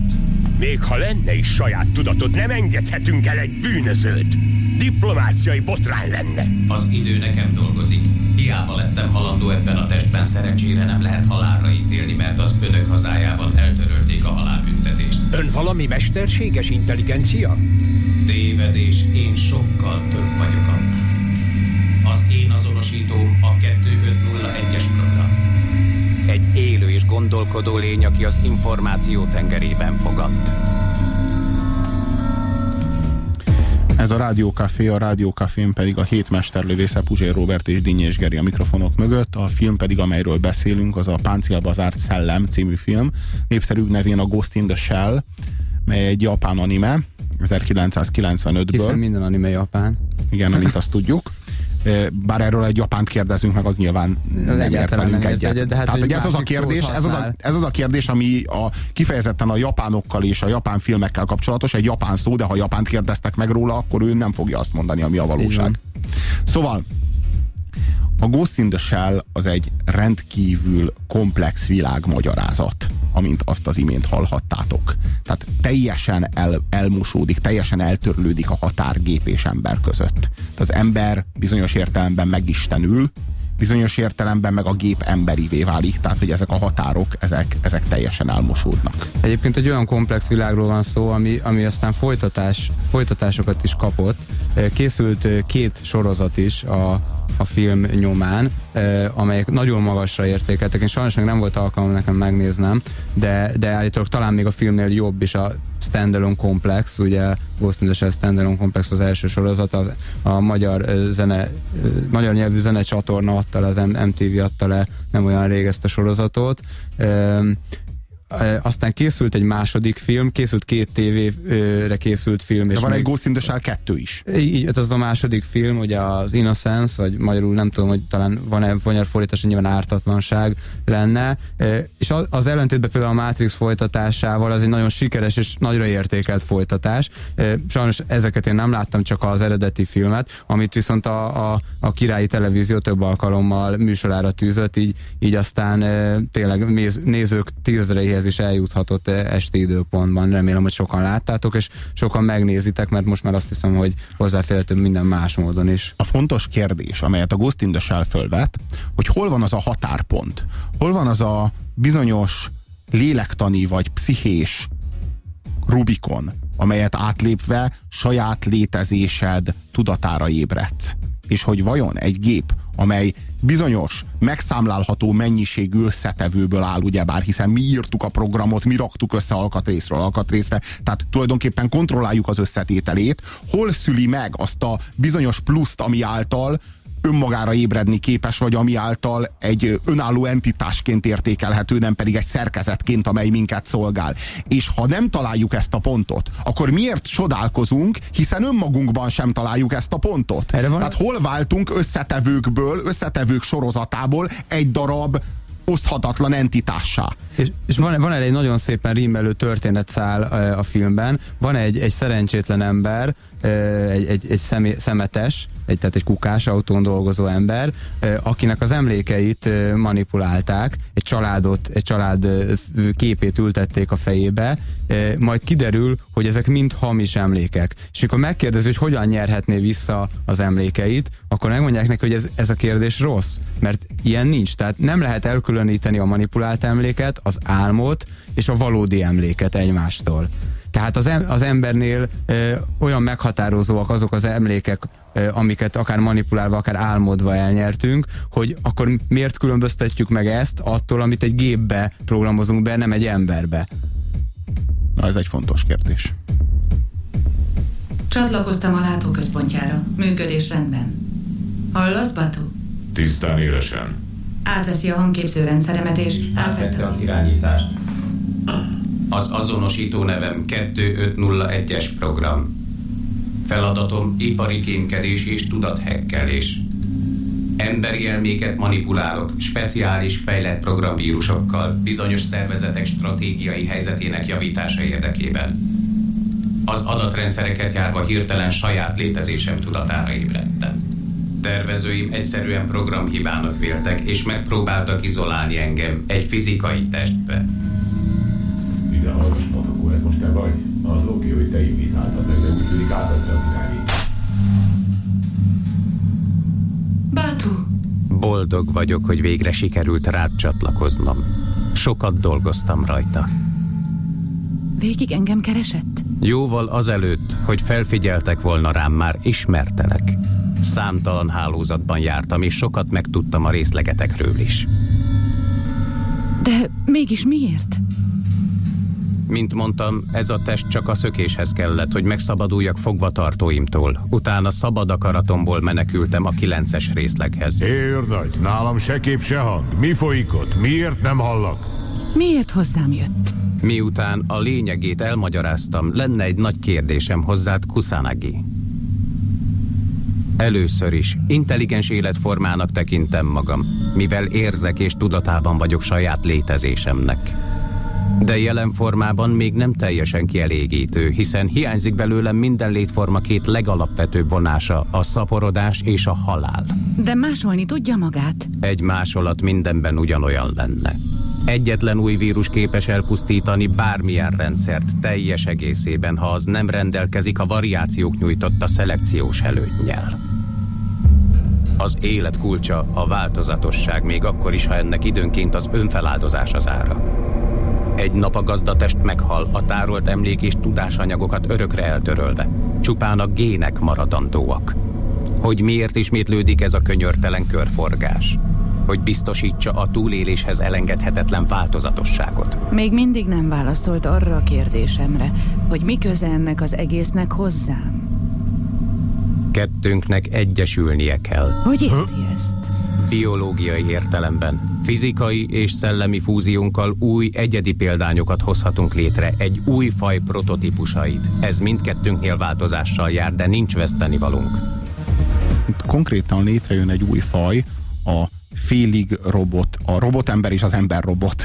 Még ha lenne is saját tudatod, nem engedhetünk el egy bűnözőt. Diplomáciai botrány lenne. Az idő nekem dolgozik. Hiába lettem halandó ebben a testben, szerencsére nem lehet halálra ítélni, mert az önök hazájában eltörölték a halálbüntetést. Ön valami mesterséges intelligencia? Tévedés, én sokkal több vagyok annál. Az én azonosítóm a 2501-es program. Egy élő és gondolkodó lény, aki az információ tengerében fogant. Ez a Rádiókafé, a Rádiókafén pedig a hét mesterlövésze Puzsér Robert és Dinnyés Geri a mikrofonok mögött. A film pedig, amelyről beszélünk, az a Páncélba zárt szellem című film, népszerűbb nevén a Ghost in the Shell, mely egy japán anime, 1995-ből. Hiszen minden anime japán. Igen, mint azt tudjuk bár erről egy japánt kérdezünk meg, az nyilván nem ért velünk egyet. egyet. De hát, Tehát, hogy ez az a kérdés, ez az a, ez az a kérdés, ami a, kifejezetten a japánokkal és a japán filmekkel kapcsolatos, egy japán szó, de ha japánt kérdeztek meg róla, akkor ő nem fogja azt mondani, ami a valóság. Szóval a Ghost in the Shell az egy rendkívül komplex világmagyarázat, amint azt az imént hallhattátok. Tehát teljesen el, elmosódik, teljesen eltörlődik a határgép és ember között. Az ember bizonyos értelemben megistenül, bizonyos értelemben meg a gép emberivé válik, tehát hogy ezek a határok, ezek, ezek teljesen elmosódnak. Egyébként egy olyan komplex világról van szó, ami, ami aztán folytatás, folytatásokat is kapott. Készült két sorozat is a a film nyomán, amelyek nagyon magasra értékeltek. Én sajnos még nem volt alkalom nekem megnéznem, de, de állítólag talán még a filmnél jobb is a Standalone Complex, ugye Ghost in the Shell Standalone Complex az első sorozat, az, a magyar zene, magyar nyelvű zene csatorna adta le, az MTV adta le nem olyan rég ezt a sorozatot aztán készült egy második film, készült két tévére készült film. De és van egy Ghost in the Shell 2 is. Így, ez az a második film, ugye az Innocence, vagy magyarul nem tudom, hogy talán van-e magyar fordítás, nyilván ártatlanság lenne. És az ellentétben például a Matrix folytatásával az egy nagyon sikeres és nagyra értékelt folytatás. Sajnos ezeket én nem láttam, csak az eredeti filmet, amit viszont a, a, a királyi televízió több alkalommal műsorára tűzött, így, így aztán tényleg nézők tízezreihez ez is eljuthatott eh, esti időpontban. Remélem, hogy sokan láttátok, és sokan megnézitek, mert most már azt hiszem, hogy hozzáférhető minden más módon is. A fontos kérdés, amelyet a Ghost in the Shell fölvet, hogy hol van az a határpont? Hol van az a bizonyos lélektani vagy pszichés Rubikon, amelyet átlépve saját létezésed tudatára ébredsz. És hogy vajon egy gép, amely bizonyos, megszámlálható mennyiségű összetevőből áll, ugyebár, hiszen mi írtuk a programot, mi raktuk össze alkatrészről alkatrészre, tehát tulajdonképpen kontrolláljuk az összetételét, hol szüli meg azt a bizonyos pluszt, ami által önmagára ébredni képes, vagy ami által egy önálló entitásként értékelhető, nem pedig egy szerkezetként, amely minket szolgál. És ha nem találjuk ezt a pontot, akkor miért csodálkozunk, hiszen önmagunkban sem találjuk ezt a pontot. Van... Tehát hol váltunk összetevőkből, összetevők sorozatából egy darab oszthatatlan entitássá. És, és van, van egy nagyon szépen rímelő történetszál a filmben. Van egy, egy szerencsétlen ember, egy, egy, egy szemé, szemetes, egy, tehát egy kukás autón dolgozó ember, akinek az emlékeit manipulálták, egy családot, egy család képét ültették a fejébe, majd kiderül, hogy ezek mind hamis emlékek. És amikor megkérdezi, hogy hogyan nyerhetné vissza az emlékeit, akkor megmondják neki, hogy ez, ez a kérdés rossz, mert ilyen nincs. Tehát nem lehet elkülöníteni a manipulált emléket, az álmot és a valódi emléket egymástól. Tehát az, em az embernél ö, olyan meghatározóak azok az emlékek, amiket akár manipulálva, akár álmodva elnyertünk, hogy akkor miért különböztetjük meg ezt attól, amit egy gépbe programozunk be, nem egy emberbe? Na, ez egy fontos kérdés. Csatlakoztam a látóközpontjára. Működés rendben. Hallasz, Batu? Tisztán élesen. Átveszi a hangképzőrendszeremet, és átvette az irányítást. Az azonosító nevem 2501-es program. Feladatom ipari kémkedés és tudathekkelés. Emberi elméket manipulálok speciális fejlett programvírusokkal bizonyos szervezetek stratégiai helyzetének javítása érdekében. Az adatrendszereket járva hirtelen saját létezésem tudatára ébredtem. Tervezőim egyszerűen programhibának véltek, és megpróbáltak izolálni engem egy fizikai testbe ide hallgass, Patakó, ez most te vagy? Az oké, hogy te invitáltad meg, de úgy tűnik átadta az irányítást. Bátu! Boldog vagyok, hogy végre sikerült rád csatlakoznom. Sokat dolgoztam rajta. Végig engem keresett? Jóval azelőtt, hogy felfigyeltek volna rám, már ismertelek. Számtalan hálózatban jártam, és sokat megtudtam a részlegetekről is. De mégis miért? Mint mondtam, ez a test csak a szökéshez kellett, hogy megszabaduljak fogvatartóimtól. Utána szabad akaratomból menekültem a kilences részleghez. Érnagy, nálam se kép, se hang. Mi folyik ott? Miért nem hallak? Miért hozzám jött? Miután a lényegét elmagyaráztam, lenne egy nagy kérdésem hozzád, Kusanagi. Először is intelligens életformának tekintem magam, mivel érzek és tudatában vagyok saját létezésemnek de jelen formában még nem teljesen kielégítő, hiszen hiányzik belőlem minden létforma két legalapvetőbb vonása, a szaporodás és a halál. De másolni tudja magát? Egy másolat mindenben ugyanolyan lenne. Egyetlen új vírus képes elpusztítani bármilyen rendszert teljes egészében, ha az nem rendelkezik a variációk nyújtotta szelekciós előnyel. Az élet kulcsa a változatosság, még akkor is, ha ennek időnként az önfeláldozás az ára. Egy nap a gazdatest meghal, a tárolt emlék és tudásanyagokat örökre eltörölve. Csupán a gének maradandóak. Hogy miért ismétlődik ez a könyörtelen körforgás? Hogy biztosítsa a túléléshez elengedhetetlen változatosságot. Még mindig nem válaszolt arra a kérdésemre, hogy mi köze ennek az egésznek hozzám. Kettőnknek egyesülnie kell. Hogy érti ezt? Biológiai értelemben, fizikai és szellemi fúziónkkal új egyedi példányokat hozhatunk létre, egy új faj prototípusait. Ez mindkettőnknél változással jár, de nincs vesztenivalunk. Konkrétan létrejön egy új faj, a félig robot, a robotember és az ember-robot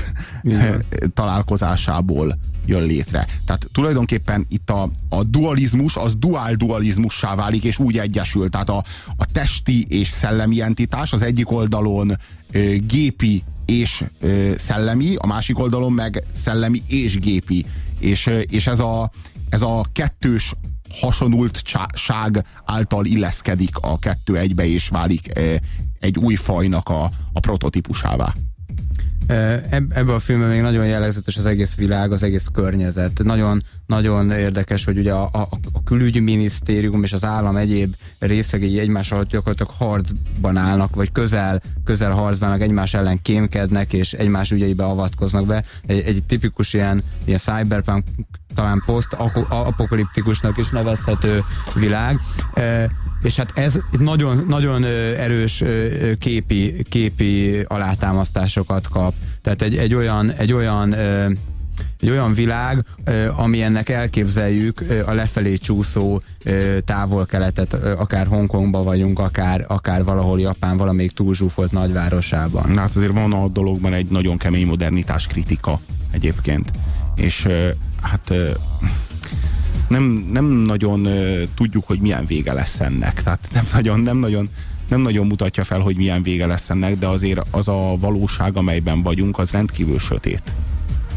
találkozásából jön létre. Tehát tulajdonképpen itt a, a dualizmus, az dual dualizmussá válik, és úgy egyesül. Tehát a, a testi és szellemi entitás az egyik oldalon ö, gépi és ö, szellemi, a másik oldalon meg szellemi és gépi. És, ö, és ez, a, ez a kettős hasonultság által illeszkedik a kettő egybe, és válik egy új fajnak a, a prototípusává. Ebben a filmben még nagyon jellegzetes az egész világ, az egész környezet. Nagyon, nagyon érdekes, hogy ugye a, a, a külügyminisztérium és az állam egyéb részegei egymás alatt gyakorlatilag harcban állnak, vagy közel, közel harcban egymás ellen kémkednek, és egymás ügyeibe avatkoznak be. Egy, egy tipikus ilyen, ilyen cyberpunk talán poszt-apokaliptikusnak is nevezhető világ és hát ez nagyon, nagyon erős képi, képi alátámasztásokat kap. Tehát egy, egy olyan, egy olyan egy olyan világ, ami ennek elképzeljük a lefelé csúszó távol-keletet, akár Hongkongban vagyunk, akár, akár valahol Japán, valamelyik túlzsúfolt nagyvárosában. Na hát azért van a dologban egy nagyon kemény modernitás kritika egyébként. És hát nem, nem nagyon tudjuk, hogy milyen vége lesz ennek. Tehát nem nagyon, nem nagyon nem nagyon mutatja fel, hogy milyen vége lesz ennek, de azért az a valóság, amelyben vagyunk, az rendkívül sötét.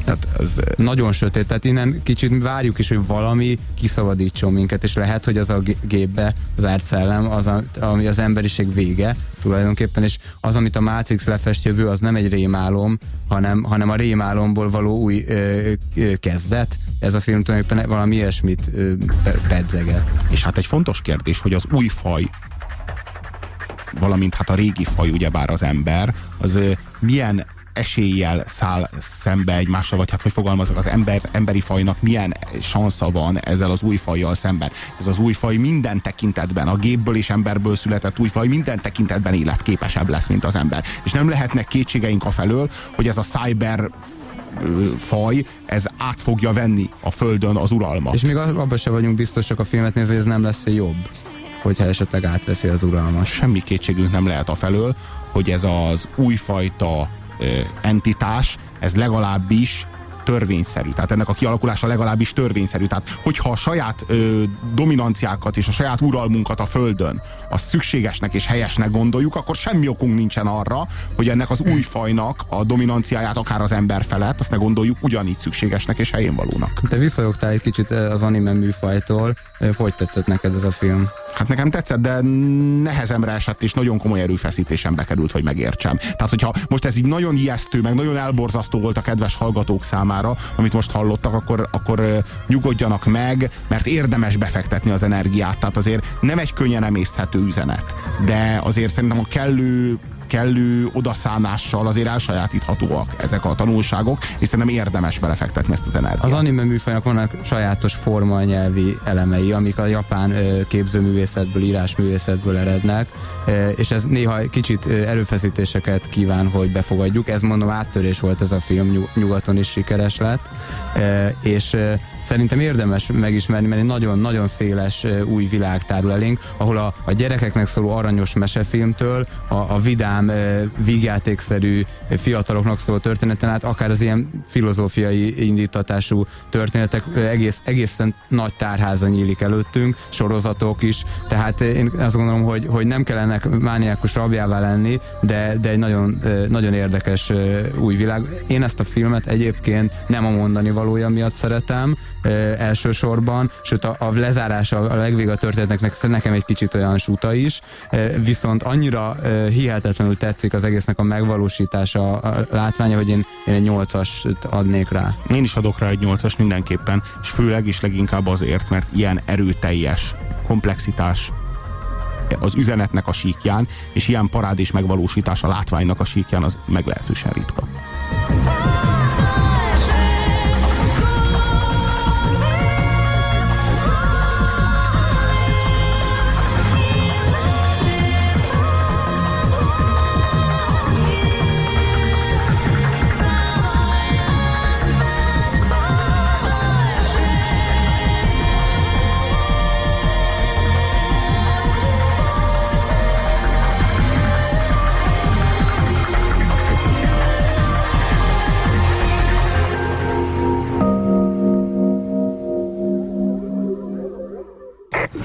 Tehát ez... Nagyon sötét, tehát innen kicsit várjuk is, hogy valami kiszabadítson minket, és lehet, hogy az a gépbe, az ártszellem, az, a, ami az emberiség vége tulajdonképpen, és az, amit a Matrix lefest jövő, az nem egy rémálom, hanem, hanem a rémálomból való új ö, ö, kezdet. Ez a film tulajdonképpen valami ilyesmit ö, pedzeget. És hát egy fontos kérdés, hogy az új faj valamint hát a régi faj, ugyebár az ember, az milyen eséllyel száll szembe egymással, vagy hát hogy fogalmazok, az ember, emberi fajnak milyen sansza van ezzel az új fajjal szemben. Ez az új faj minden tekintetben, a gépből és emberből született új faj minden tekintetben életképesebb lesz, mint az ember. És nem lehetnek kétségeink a felől, hogy ez a cyber faj, ez át fogja venni a Földön az uralmat. És még abban sem vagyunk biztosak a filmet nézve, hogy ez nem lesz jobb hogyha esetleg átveszi az uralmat. Semmi kétségünk nem lehet a felől, hogy ez az újfajta entitás, ez legalábbis törvényszerű. Tehát ennek a kialakulása legalábbis törvényszerű. Tehát hogyha a saját ö, dominanciákat és a saját uralmunkat a Földön az szükségesnek és helyesnek gondoljuk, akkor semmi okunk nincsen arra, hogy ennek az új fajnak a dominanciáját akár az ember felett, azt ne gondoljuk ugyanígy szükségesnek és helyén valónak. Te visszajogtál egy kicsit az anime műfajtól. Hogy tetszett neked ez a film? Hát nekem tetszett, de nehezemre esett, és nagyon komoly erőfeszítésembe került, hogy megértsem. Tehát, hogyha most ez így nagyon ijesztő, meg nagyon elborzasztó volt a kedves hallgatók számára, amit most hallottak, akkor, akkor nyugodjanak meg, mert érdemes befektetni az energiát. Tehát azért nem egy könnyen emészthető üzenet, de azért szerintem a kellő kellő odaszánással azért elsajátíthatóak ezek a tanulságok, és szerintem érdemes belefektetni ezt az energiát. Az anime műfajnak vannak sajátos formanyelvi elemei, amik a japán képzőművészetből, írásművészetből erednek, és ez néha kicsit erőfeszítéseket kíván, hogy befogadjuk. Ez mondom áttörés volt ez a film, nyugaton is sikeres lett, és szerintem érdemes megismerni, mert egy nagyon-nagyon széles új világ tárul elénk, ahol a, a gyerekeknek szóló aranyos mesefilmtől a, a vidám, vígjátékszerű fiataloknak szóló történeten át, akár az ilyen filozófiai indítatású történetek egész, egészen nagy tárháza nyílik előttünk, sorozatok is, tehát én azt gondolom, hogy, hogy nem kellene mániákus rabjává lenni, de, de egy nagyon, nagyon érdekes új világ. Én ezt a filmet egyébként nem a mondani valója miatt szeretem, elsősorban, sőt a, a lezárása a legvég a történetnek nekem egy kicsit olyan suta is, viszont annyira hihetetlenül tetszik az egésznek a megvalósítása, a látványa, hogy én, én egy nyolcas adnék rá. Én is adok rá egy nyolcas mindenképpen, és főleg is leginkább azért, mert ilyen erőteljes komplexitás, az üzenetnek a síkján, és ilyen parád és megvalósítás a látványnak a síkján az meglehetősen ritka.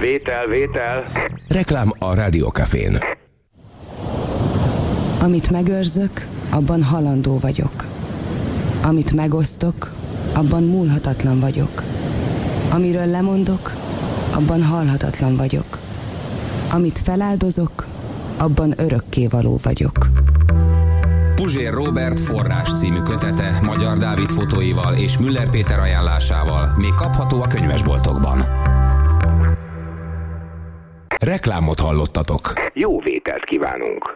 Vétel, vétel. Reklám a Rádiókafén. Amit megőrzök, abban halandó vagyok. Amit megosztok, abban múlhatatlan vagyok. Amiről lemondok, abban halhatatlan vagyok. Amit feláldozok, abban örökkévaló vagyok. Puzsér Robert forrás című kötete Magyar Dávid fotóival és Müller Péter ajánlásával még kapható a könyvesboltokban. Reklámot hallottatok. Jó vételt kívánunk.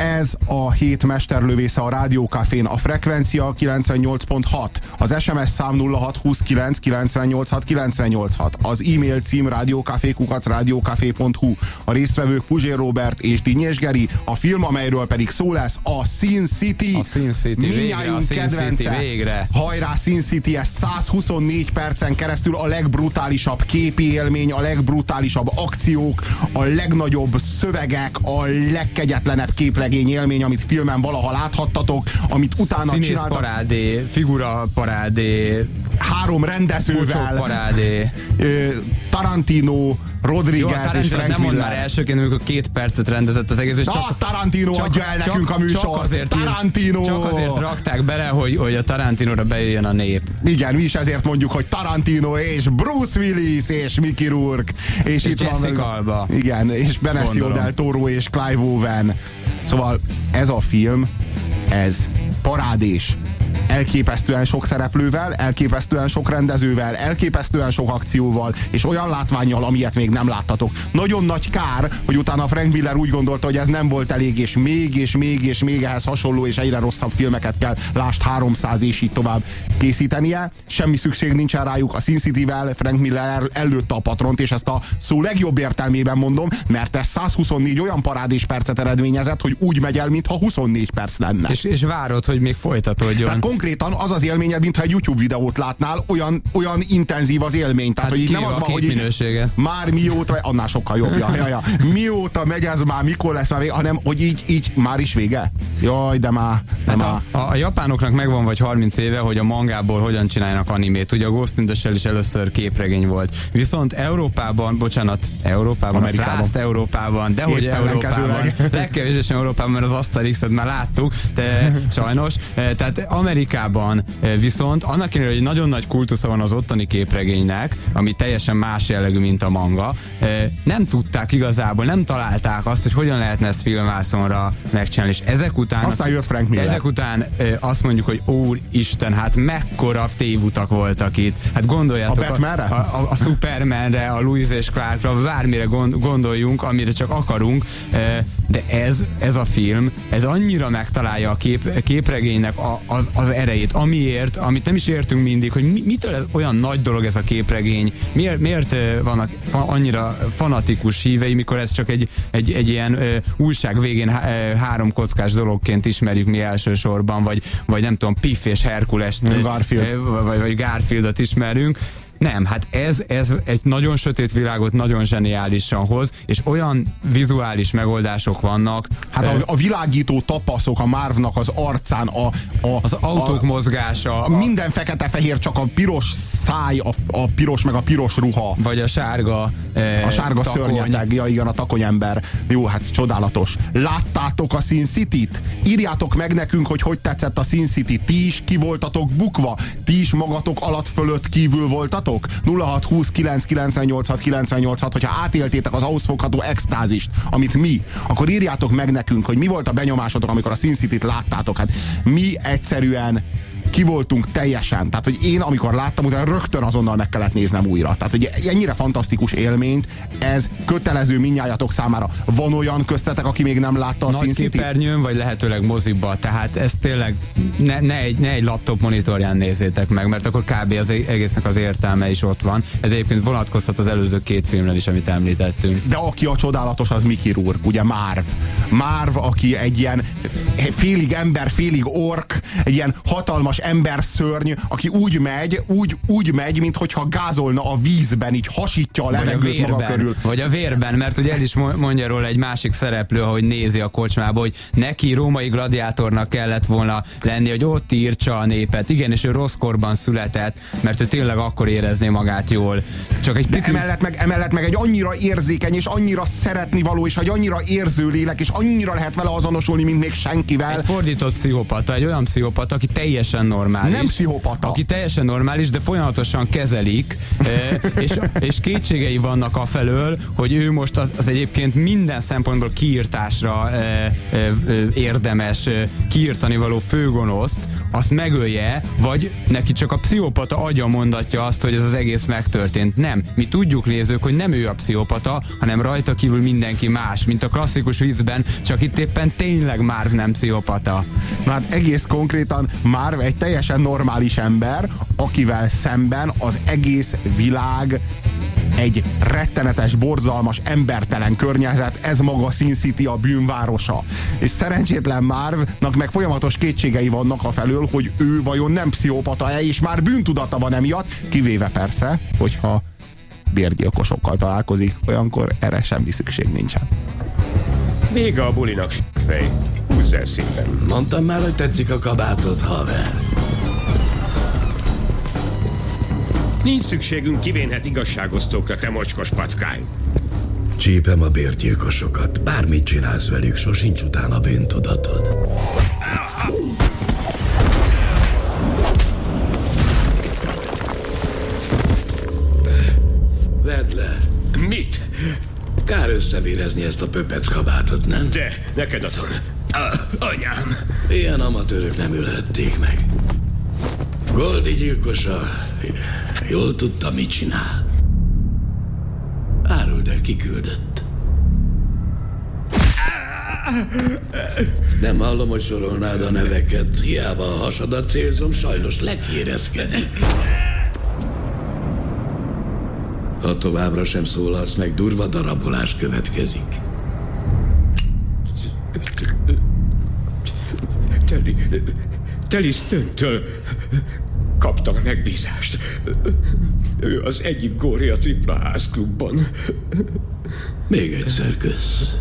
Ez a hét mesterlövésze a Rádiókafén, a frekvencia 98.6, az SMS szám 0629 986 986, az e-mail cím rádiókafékukac rádiókafé.hu, a résztvevők Puzsér Robert és Dinyés Geri, a film, amelyről pedig szó lesz, a Sin City. A Sin City, végre, a Sin kedvence. City, végre. Hajrá Sin City, ez 124 percen keresztül a legbrutálisabb képi élmény, a legbrutálisabb akciók, a legnagyobb szövegek, a legkegyetlenebb képlegény élmény, amit filmen valaha láthattatok, amit utána Színész csináltak. parádé, figura parádé, Három rendezővel. parádé. Tarantino, Rodriguez Jó, a és Frank nem mond már elsőként, amikor két percet rendezett az egész, és csak, Tarantino adja el nekünk a műsort. Csak azért, Tarantino! Csak azért rakták bele, hogy, hogy a Tarantinóra bejöjjön a nép. Igen, mi is ezért mondjuk, hogy Tarantino és Bruce Willis és Mickey Rourke. És, És itt van Jessica Alba. Igen, és Benicio Gondolom. del Toro és Clive Owen. Szóval ez a film, ez parádés. Elképesztően sok szereplővel, elképesztően sok rendezővel, elképesztően sok akcióval, és olyan látványjal, amilyet még nem láttatok. Nagyon nagy kár, hogy utána Frank Miller úgy gondolta, hogy ez nem volt elég, és még, és még, és még ehhez hasonló, és egyre rosszabb filmeket kell, lást 300 és így tovább készítenie. Semmi szükség nincsen rájuk. A Sin City-vel Frank Miller el- előtte a patront, és ezt a szó legjobb értelmében mondom, mert ez 124 olyan parádés percet eredményezett, hogy úgy megy el, mintha 24 perc lenne. És, és várod, hogy még folytatódjon. Tehát konkrétan az az élményed, mintha egy YouTube videót látnál, olyan, olyan intenzív az élmény. Tehát, Hát hogy nem az van, hogy így, képminősége. már mióta, annál sokkal jobb, ja, ja, ja. mióta megy ez már, mikor lesz már vége, hanem hogy így, így már is vége. Jaj, de már, de Hát már. a, a, a japánoknak megvan vagy 30 éve, hogy a mangából hogyan csinálnak animét. Ugye a Ghost in the Shell is először képregény volt. Viszont Európában, bocsánat, Európában, Amerikában. Frászt Európában, de hogy Európában, legkevésbé Európában, mert az Asterixet már láttuk, de sajnos. Eh, Tehát Amerikában eh, viszont annak ellenére, hogy nagyon nagy kultusza van az ottani képregénynek, ami teljesen más jellegű, mint a manga, eh, nem tudták igazából, nem találták azt, hogy hogyan lehetne ezt filmvászonra megcsinálni. És ezek után Aztán jött Frank Miller. ezek után azt mondjuk, hogy úristen, hát mekkora tévutak voltak itt. Hát gondoljátok A Batmanre? A, a, a Supermanre, a Louis és Clarkra, bármire gond, gondoljunk, amire csak akarunk, de ez, ez a film, ez annyira megtalálja a kép, képregénynek a, az, az erejét, amiért, amit nem is értünk mindig, hogy mi, mitől ez olyan nagy dolog ez a képregény, miért, miért ö, vannak fa, annyira fanatikus hívei, mikor ez csak egy, egy, egy ilyen ö, újság végén há, ö, három kockás dologként ismerjük mi elsősorban, vagy, vagy nem tudom, Piff és Herkules Garfield. vagy, vagy Garfieldot ismerünk. Nem, hát ez, ez egy nagyon sötét világot nagyon zseniálisan hoz, és olyan vizuális megoldások vannak. Hát a, a világító tapaszok a Marvnak az arcán, a, a, az autók a, mozgása, a, minden fekete-fehér, csak a piros száj, a, a piros meg a piros ruha. Vagy a sárga eh, A sárga takony. szörnyeteg, ja igen, a takonyember. Jó, hát csodálatos. Láttátok a Sin City-t? Írjátok meg nekünk, hogy hogy tetszett a Sin City. Ti is ki voltatok bukva? Ti is magatok alatt fölött kívül voltatok? 0620 998 986, hogyha átéltétek az ahhoz fogható extázist, amit mi, akkor írjátok meg nekünk, hogy mi volt a benyomásotok, amikor a Sin City-t láttátok. Hát mi egyszerűen ki voltunk teljesen. Tehát, hogy én amikor láttam, utána rögtön azonnal meg kellett néznem újra. Tehát, hogy ennyire fantasztikus élményt, ez kötelező minnyájatok számára. Van olyan köztetek, aki még nem látta a Nagy képernyőn, vagy lehetőleg moziba. Tehát ez tényleg ne, ne, egy, ne egy laptop monitorján nézzétek meg, mert akkor kb. az egésznek az értelme is ott van. Ez egyébként vonatkozhat az előző két filmre is, amit említettünk. De aki a csodálatos, az Mickey Rourke, ugye Marv. Marv, aki egy ilyen félig ember, félig ork, egy ilyen hatalmas ember szörny, aki úgy megy, úgy, úgy megy, mintha gázolna a vízben, így hasítja a levegőt vagy a vérben, maga körül. Vagy a vérben, mert ugye el is mondja róla egy másik szereplő, ahogy nézi a kocsmába, hogy neki római gladiátornak kellett volna lenni, hogy ott írtsa a népet. Igen, és ő rossz korban született, mert ő tényleg akkor érezné magát jól. Csak egy pici... emellett, meg, emellett meg egy annyira érzékeny, és annyira szeretni való, és egy annyira érző lélek, és annyira lehet vele azonosulni, mint még senkivel. Egy fordított pszichopata, egy olyan pszichopata, aki teljesen normális. Nem pszichopata. Aki teljesen normális, de folyamatosan kezelik, eh, és, és kétségei vannak a felől, hogy ő most az, az egyébként minden szempontból kiírtásra eh, eh, érdemes kiírtani való főgonoszt, azt megölje, vagy neki csak a pszichopata agya mondatja azt, hogy ez az egész megtörtént. Nem. Mi tudjuk nézők, hogy nem ő a pszichopata, hanem rajta kívül mindenki más, mint a klasszikus viccben, csak itt éppen tényleg Marv nem pszichopata. Na hát egész konkrétan Marv egy teljesen normális ember, akivel szemben az egész világ egy rettenetes, borzalmas, embertelen környezet, ez maga Sin City a bűnvárosa. És szerencsétlen Marvnak meg folyamatos kétségei vannak a felől, hogy ő vajon nem pszichopata-e, és már bűntudata van emiatt, kivéve persze, hogyha bérgyilkosokkal találkozik, olyankor erre semmi szükség nincsen. Vége a bulinak, fej. Húzz el szépen. Mondtam már, hogy tetszik a kabátod, haver. Nincs szükségünk kivénhet igazságosztókra, te mocskos patkány. Csípem a bérgyilkosokat. Bármit csinálsz velük, sosincs utána bűntudatod. Összevérezni ezt a pöpec kabátot, nem? De, neked adom. Anyám. Ilyen amatőrök nem ülhették meg. Goldi gyilkosa jól tudta, mit csinál. Áruld el, ki küldött. Nem hallom, hogy sorolnád a neveket. Hiába a hasadat célzom, sajnos lekérezkedik. Ha továbbra sem szólalsz meg, durva darabolás következik. Teli, Teli Stöntől kaptam a megbízást. Ő az egyik góri a Tripla házklubban. Még egyszer kösz.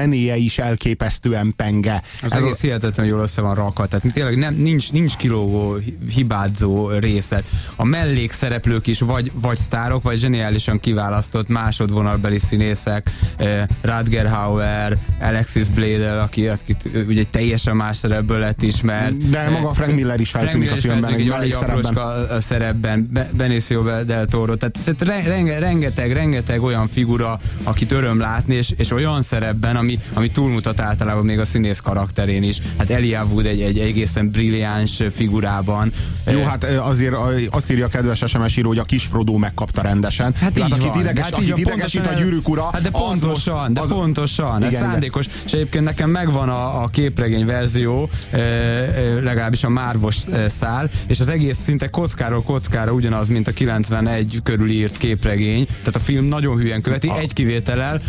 Zenéje is elképesztően penge. Az Ez egész a... hihetetlenül jól össze van rakva, tehát tényleg nem, nincs, nincs kilógó, hibázó részlet. A mellékszereplők is vagy, vagy sztárok, vagy zseniálisan kiválasztott másodvonalbeli színészek, eh, Radger Hauer, Alexis Bledel, aki, akit ugye teljesen más szerepből lett ismert. De maga Frank Miller is feltűnik a filmben, egy mellékszerepben. A szerepben, Benicio del Toro, tehát, tehát renge, rengeteg, rengeteg olyan figura, akit öröm látni, és, és olyan szerepben, ami, ami túlmutat általában még a színész karakterén is. Hát Elijah Wood egy, egy egészen brilliáns figurában. Jó, hát azért azt írja a kedves SMS író, hogy a kis Frodo megkapta rendesen. Hát, hát akit van. ideges, hát akit idegesít a gyűrűk ura, hát de pontosan, az, de az, pontosan, ez igen, szándékos. Igen. És egyébként nekem megvan a, a képregény verzió, legalábbis a márvos szál, és az egész szinte kockáról kockára ugyanaz, mint a 91 körül írt képregény. Tehát a film nagyon hülyen követi, a... egy kivétellel,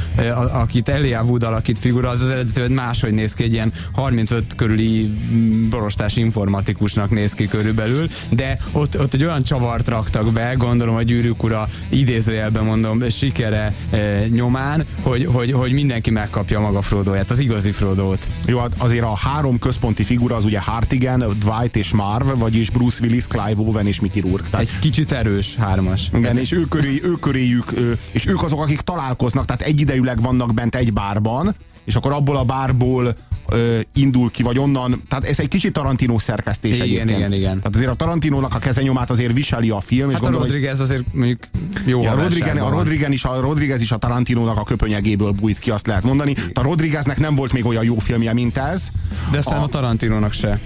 akit Elijah Wood alakít figura, az az eredetileg máshogy néz ki, egy ilyen 35 körüli mm, borostás informatikusnak néz ki körülbelül, de ott, ott egy olyan csavart raktak be, gondolom a gyűrűk ura idézőjelben mondom, sikere e, nyomán, hogy, hogy, hogy mindenki megkapja maga Frodo-ját, az igazi Frodo-t. Jó, hát azért a három központi figura az ugye Hartigan, Dwight és Marv, vagyis Bruce Willis, Clive Owen és Mickey Rourke. Tehát... Egy kicsit erős hármas. Igen, és ő, köré, ő köréjük, és ők azok, akik találkoznak, tehát egyidejűleg vannak bent egy bárban, és akkor abból a bárból ö, indul ki, vagy onnan, tehát ez egy kicsit Tarantino szerkesztés igen, egyébként. Igen, igen, Tehát azért a Tarantinónak a kezenyomát azért viseli a film. Hát és gondolom, a Rodriguez azért mondjuk jó ja, a, Rodriguez, a, Rodriguez is, a Rodriguez is a Tarantinónak a köpönyegéből bújt ki, azt lehet mondani. A Rodrigueznek nem volt még olyan jó filmje, mint ez. De a, a Tarantinónak se.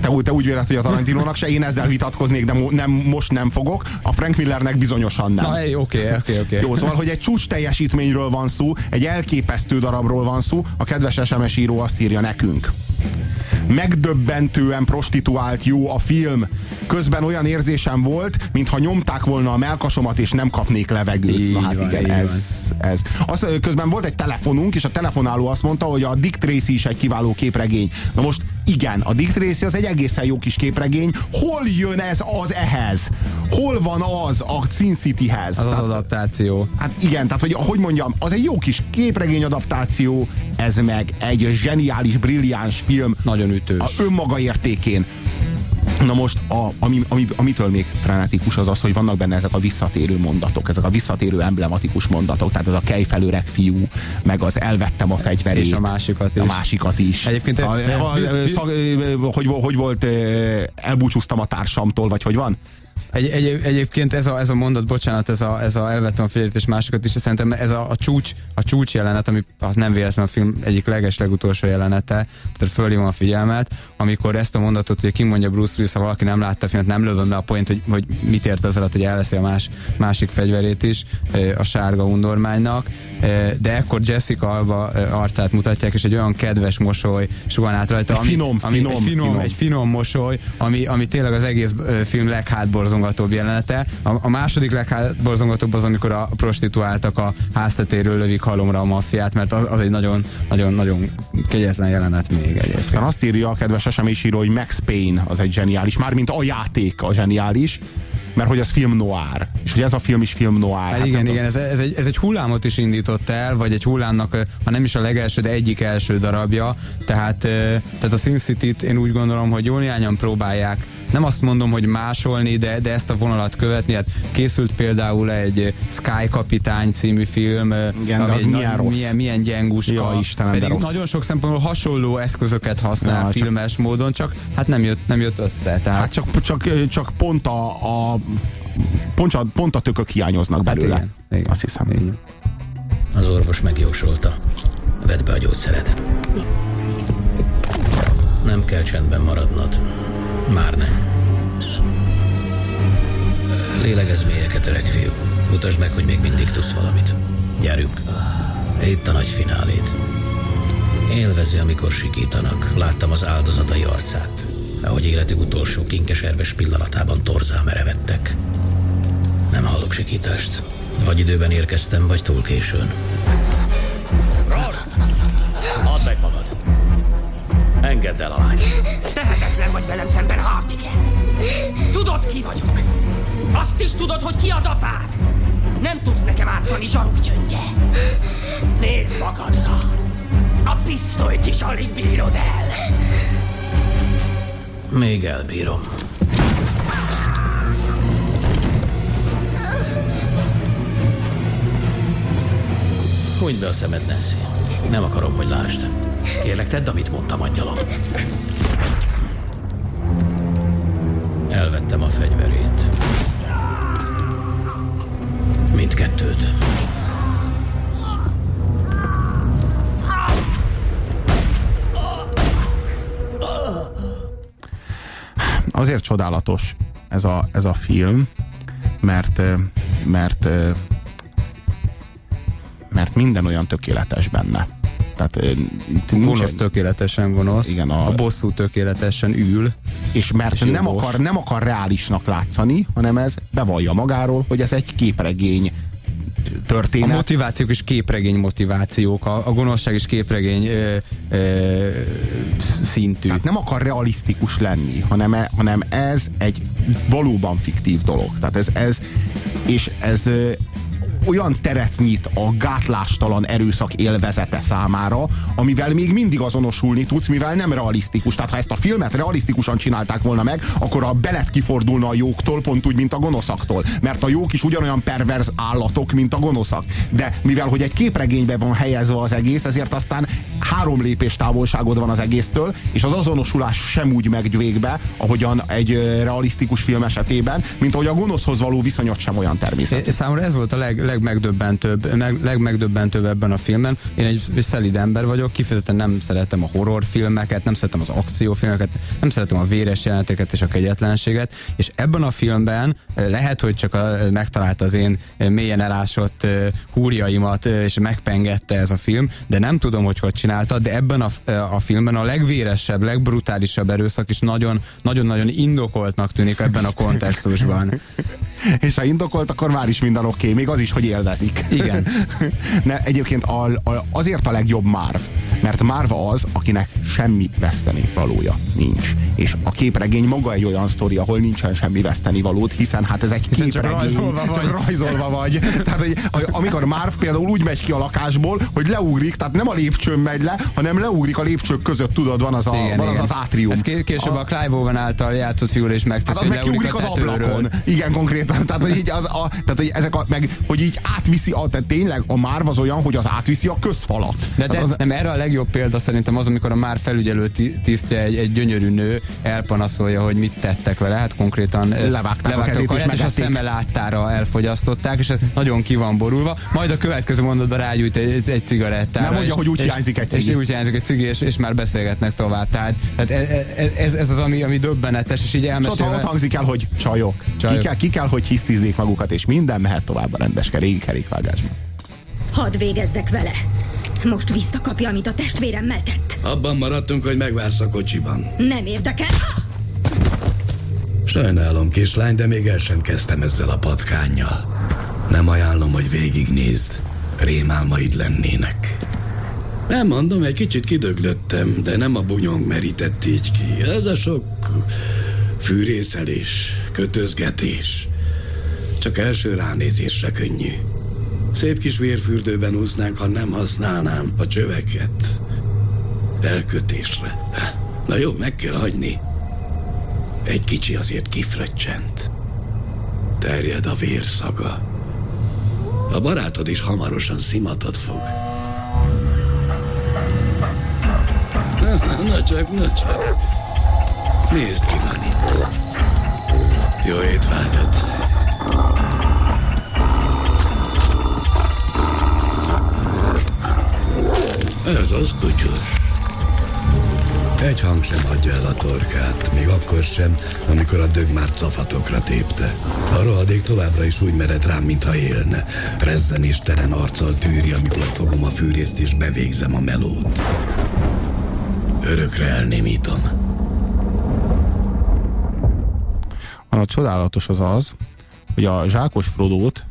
Te, te úgy véled, hogy a Tarantinónak se, én ezzel vitatkoznék, de mo, nem, most nem fogok. A Frank Millernek bizonyosan nem. Na, oké, oké, oké. Jó, szóval, hogy egy csúcs teljesítményről van szó, egy elképesztő darabról van szó, a kedves SMS író azt írja nekünk. Megdöbbentően prostituált jó a film. Közben olyan érzésem volt, mintha nyomták volna a melkasomat, és nem kapnék levegőt. Így Na hát van, igen, ez, ez. Azt, közben volt egy telefonunk, és a telefonáló azt mondta, hogy a Dick Tracy is egy kiváló képregény. Na most igen, a Dick Tracy az egy egészen jó kis képregény. Hol jön ez az ehhez? Hol van az a Sin Cityhez? Az tehát, az adaptáció. Hát igen, tehát hogy, hogy mondjam, az egy jó kis képregény adaptáció, ez meg egy zseniális, brilliáns film. Nagyon ütős. A önmaga értékén. Na most, a, ami, ami, amitől még frenetikus az az, hogy vannak benne ezek a visszatérő mondatok, ezek a visszatérő emblematikus mondatok, tehát ez a kejfelőreg fiú, meg az elvettem a fegyverét. És a másikat is. A másikat is. Egyébként a, a, a, szag, hogy, hogy volt, elbúcsúztam a társamtól, vagy hogy van? Egy, egy, egyébként ez a, ez a mondat, bocsánat, ez a, ez a elvettem a férjét és másokat is, szerintem ez a, a, csúcs, a csúcs jelenet, ami hát nem véletlen a film egyik leges legutolsó jelenete, tehát fölhívom a figyelmet, amikor ezt a mondatot ugye kimondja Bruce Willis, ha valaki nem látta a filmet, nem lövöm le a point, hogy, hogy mit ért az alatt, hogy elveszi a más, másik fegyverét is, a sárga undormánynak, de ekkor Jessica Alba arcát mutatják, és egy olyan kedves mosoly sugan át rajta, ami, finom, ami finom, egy finom, finom. egy finom mosoly, ami, ami tényleg az egész film leghátborzongatóbb jelenete. A, a második leghátborzongatóbb az, amikor a prostituáltak a háztetéről lövik halomra a maffiát, mert az, az egy nagyon, nagyon, nagyon kegyetlen jelenet még egyébként. Aztán azt írja a kedves SMS író, hogy Max Payne az egy zseniális, mármint a játék a zseniális, mert hogy ez film noir, és hogy ez a film is film noir. Hát, hát igen, igen, ez, ez, egy, ez egy hullámot is indított el, vagy egy hullámnak, ha nem is a legelső, de egyik első darabja, tehát, tehát a Sin City-t én úgy gondolom, hogy jól néhányan próbálják nem azt mondom, hogy másolni, de, de ezt a vonalat követni. Hát készült például egy Sky Kapitány című film, Igen, ami az milyen rossz. Milyen, milyen gyenguska. Ja, Istenem, pedig nagyon sok szempontból hasonló eszközöket használ ja, filmes csak... módon, csak hát nem jött, nem jött össze. Tehát... Hát csak, csak, csak pont a, a pont, a, pont a tökök hiányoznak hát belőle. Igen, igen, azt hiszem. Igen. Az orvos megjósolta. Vedd be a gyógyszeret. Nem kell csendben maradnod. Már nem. Lélegezz mélyeket, öreg fiú. Mutasd meg, hogy még mindig tudsz valamit. Gyerünk. Itt a nagy finálét. Élvezi, amikor sikítanak. Láttam az áldozatai arcát. Ahogy életük utolsó kinkeserves pillanatában torzán merevettek. Nem hallok sikítást. Vagy időben érkeztem, vagy túl későn. Ross! Add meg magad! Engedd el a lányt! Tehetetlen vagy velem szemben, Hartigen! Tudod, ki vagyok! Azt is tudod, hogy ki az apád! Nem tudsz nekem ártani, zsaruk gyöngye! Nézd magadra! A pisztolyt is alig bírod el. Még elbírom. Húgyd be a szemed, Nancy. Nem akarom, hogy lásd. Kérlek, tedd, amit mondtam, angyalom. Elvettem a fegyverét. Mindkettőt. Azért csodálatos ez a, ez a film, mert, mert, mert minden olyan tökéletes benne. Tehát, A gonosz tökéletesen gonosz, Igen, a- a, bosszú tökéletesen ül. és mert És nem akar, nem akar reálisnak látszani, hanem ez bevallja magáról, hogy ez egy képregény A történet. motivációk is képregény motivációk, a, a gonoszság is képregény ö, ö, szintű. Tehát nem akar realisztikus lenni, hanem, e, hanem ez egy valóban fiktív dolog. Tehát ez, ez és ez olyan teret nyit a gátlástalan erőszak élvezete számára, amivel még mindig azonosulni tudsz, mivel nem realisztikus. Tehát ha ezt a filmet realisztikusan csinálták volna meg, akkor a belet kifordulna a jóktól, pont úgy, mint a gonoszaktól. Mert a jók is ugyanolyan perverz állatok, mint a gonoszak. De mivel, hogy egy képregénybe van helyezve az egész, ezért aztán három lépés távolságod van az egésztől, és az azonosulás sem úgy megy végbe, ahogyan egy realisztikus film esetében, mint ahogy a gonoszhoz való viszonyot sem olyan természetes. É- Számomra ez volt a leg, legmegdöbbentőbb, meg, legmegdöbbentőbb ebben a filmben. Én egy, szelid ember vagyok, kifejezetten nem szeretem a horrorfilmeket, nem szeretem az akciófilmeket, nem szeretem a véres jeleneteket és a kegyetlenséget, és ebben a filmben eh, lehet, hogy csak a, megtalálta az én eh, mélyen elásott eh, húrjaimat, eh, és megpengette ez a film, de nem tudom, hogy hogy csinálta, de ebben a, eh, a filmben a legvéresebb, legbrutálisabb erőszak is nagyon- nagyon-nagyon indokoltnak tűnik ebben a kontextusban. És ha indokolt, akkor már is minden oké, még az is, hogy élvezik. Igen. ne, egyébként a, a, azért a legjobb Marv, mert Marv az, akinek semmi veszteni valója nincs. És a képregény maga egy olyan sztori, ahol nincsen semmi veszteni valót, hiszen hát ez egy Hiszen csak képregény, rajzolva vagy. csak rajzolva vagy. Tehát, hogy, amikor Marv például úgy megy ki a lakásból, hogy leugrik, tehát nem a lépcsőn megy le, hanem leugrik a lépcsők között, tudod, van az a, Igen, van az, igen. az átrium. Ez ké- később a, Clive Owen által játszott is Hát megteszi, az hogy meg leugrik a az ablakon. Igen, konkrétan. Tehát, hogy így, az, a, tehát, hogy ezek a, meg, hogy így átviszi, a, tehát tényleg a márv az olyan, hogy az átviszi a közfalat. De, de az, nem, erre a legjobb példa szerintem az, amikor a már felügyelő ti- tisztje egy, egy gyönyörű nő elpanaszolja, hogy mit tettek vele, hát konkrétan ö, Levágták a kezét és karját, és a megették. szeme láttára elfogyasztották, és nagyon ki van borulva, majd a következő mondatban rágyújt egy, egy cigarettára. Nem mondja, és, hogy úgy és, hiányzik egy cigi. És úgy hiányzik egy cigi, és, és már beszélgetnek tovább. Tehát, tehát ez, ez, ez, az, ami, ami döbbenetes, és így és ott, elmesélve... ott hangzik el, hogy csajok. Csajok. Ki, kell, ki kell, hogy hisztizzék magukat, és minden mehet tovább a rendes régi kerékvágásban. Hadd végezzek vele. Most visszakapja, amit a testvéremmel tett. Abban maradtunk, hogy megvársz a kocsiban. Nem érdekel. Sajnálom, kislány, de még el sem kezdtem ezzel a patkánnyal. Nem ajánlom, hogy végignézd. Rémálmaid lennének. Nem mondom, egy kicsit kidöglöttem, de nem a bunyong merített így ki. Ez a sok fűrészelés, kötözgetés. Csak első ránézésre könnyű. Szép kis vérfürdőben úsznánk, ha nem használnám a csöveket. Elkötésre. Na jó, meg kell hagyni. Egy kicsi azért kifröccsent. Terjed a vérszaga. A barátod is hamarosan szimatot fog. Na csak, na csak. Nézd, ki van itt. Jó étvágyat. Ez az kutyus. Egy hang sem adja el a torkát, még akkor sem, amikor a dög már cafatokra tépte. A rohadék továbbra is úgy mered rám, mintha élne. Rezzen istenen arccal tűri, amikor fogom a fűrészt és bevégzem a melót. Örökre elnémítom. A csodálatos az az, hogy a zsákos Frodót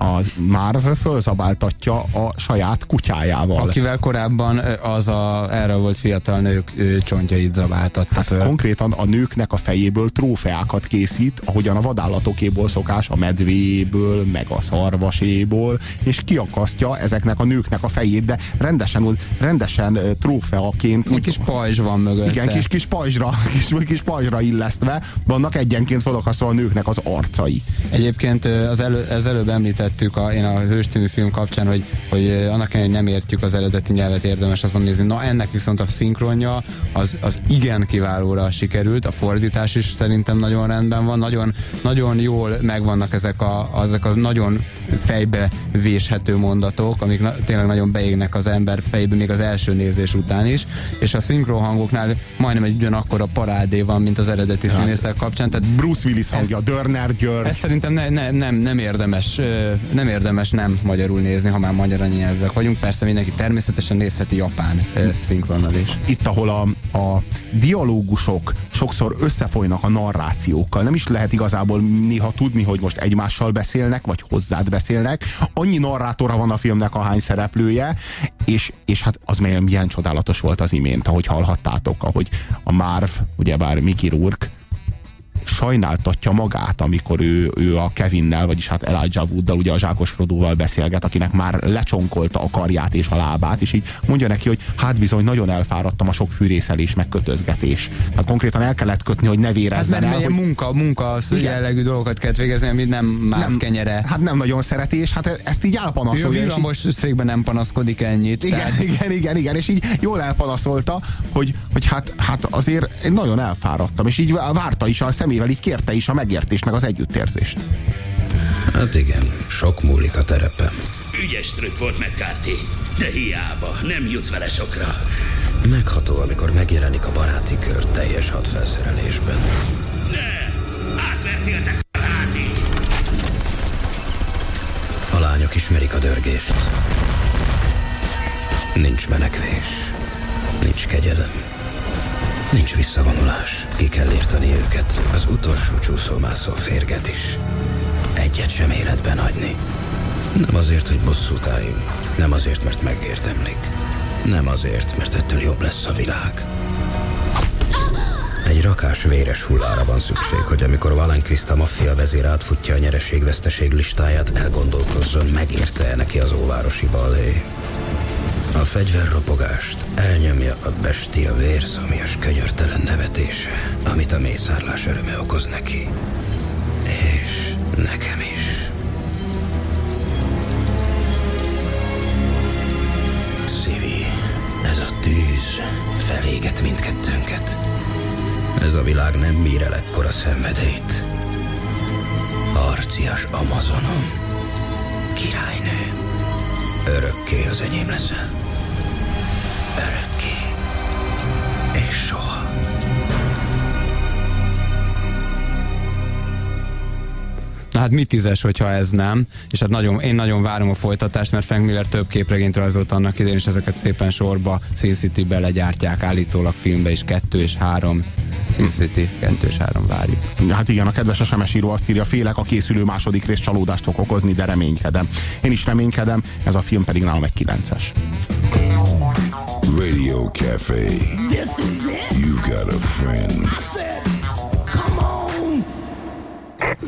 a Marv fölzabáltatja a saját kutyájával. Akivel korábban az a, erre volt fiatal nők csontjait zabáltatta hát föl. Konkrétan a nőknek a fejéből trófeákat készít, ahogyan a vadállatokéból szokás, a medvéből, meg a szarvaséból, és kiakasztja ezeknek a nőknek a fejét, de rendesen, rendesen trófeaként. Egy kis pajzs van mögötte. Igen, kis, kis pajzsra, kis, kis pajzsra illesztve vannak egyenként felakasztva a nőknek az arcai. Egyébként az elő, ez előbb említettük a, én a Hős című film kapcsán, hogy, hogy annak ellenére, nem értjük az eredeti nyelvet, érdemes azon nézni. Na ennek viszont a szinkronja az, az igen kiválóra sikerült, a fordítás is szerintem nagyon rendben van, nagyon, nagyon jól megvannak ezek a, ezek a nagyon fejbe véshető mondatok, amik na, tényleg nagyon beégnek az ember fejbe még az első nézés után is, és a szinkronhangoknál majdnem egy ugyanakkor a parádé van, mint az eredeti hát. színészek kapcsán. Tehát Bruce Willis hangja, ez, Dörner György. Ez szerintem ne, ne, nem, nem, érdemes, nem érdemes nem magyarul nézni, ha már magyar nyelvek vagyunk. Persze mindenki természetesen nézheti japán szinkronnal is. Itt, ahol a, a dialógusok sokszor összefolynak a narrációkkal, nem is lehet igazából néha tudni, hogy most egymással beszélnek, vagy hozzád beszélnek. Annyi narrátora van a filmnek, ahány szereplője, és, és hát az milyen csodálatos volt az imént, ahogy hallhattátok, ahogy a Marv, ugyebár Mickey Rourke, sajnáltatja magát, amikor ő, ő a Kevinnel, vagyis hát Elijah Wooddal, ugye a Zsákos Frodóval beszélget, akinek már lecsonkolta a karját és a lábát, és így mondja neki, hogy hát bizony nagyon elfáradtam a sok fűrészelés, meg kötözgetés. Hát konkrétan el kellett kötni, hogy ne vérezzen hát el. Hogy... munka, munka, jellegű dolgokat kellett végezni, amit nem már nem, kenyere. Hát nem nagyon szereti, és hát ezt így elpanaszolja. Ő most így... székben nem panaszkodik ennyit. Igen, tehát... igen, igen, igen, és így jól elpanaszolta, hogy, hogy hát, hát azért én nagyon elfáradtam, és így várta is a szemével, így kérte is a megértést, meg az együttérzést. Hát igen, sok múlik a terepem. Ügyes trükk volt McCarthy, de hiába, nem jutsz vele sokra. Megható, amikor megjelenik a baráti kör teljes hadfelszerelésben. Ne! Átvertél te házi! A lányok ismerik a dörgést. Nincs menekvés. Nincs kegyelem. Nincs visszavonulás. Ki kell írtani őket. Az utolsó csúszómászó férget is. Egyet sem életben hagyni. Nem azért, hogy bosszút álljunk. Nem azért, mert megérdemlik. Nem azért, mert ettől jobb lesz a világ. Egy rakás véres hullára van szükség, hogy amikor Valen Krista maffia vezér átfutja a nyereség-veszteség listáját, elgondolkozzon, megérte -e neki az óvárosi balé. A fegyverropogást elnyomja a bestia vérszomjas könyörtelen nevetése, amit a mészárlás öröme okoz neki. És nekem is. Szivi, ez a tűz feléget mindkettőnket. Ez a világ nem bír el ekkora szenvedélyt. Harcias Amazonom, királynő, örökké az enyém leszel. Örökké. És soha. Na hát mit tízes, hogyha ez nem, és hát nagyon, én nagyon várom a folytatást, mert Frank Miller több képregényt rajzolt annak idején, és ezeket szépen sorba Sin City-be legyártják állítólag filmbe is, kettő és három Sin City, kettő és három várjuk. Hát igen, a kedves SMS író azt írja, félek a készülő második rész csalódást fog okozni, de reménykedem. Én is reménykedem, ez a film pedig nálam egy kilences. Cafe. This is it. You've got a friend. I said, come on.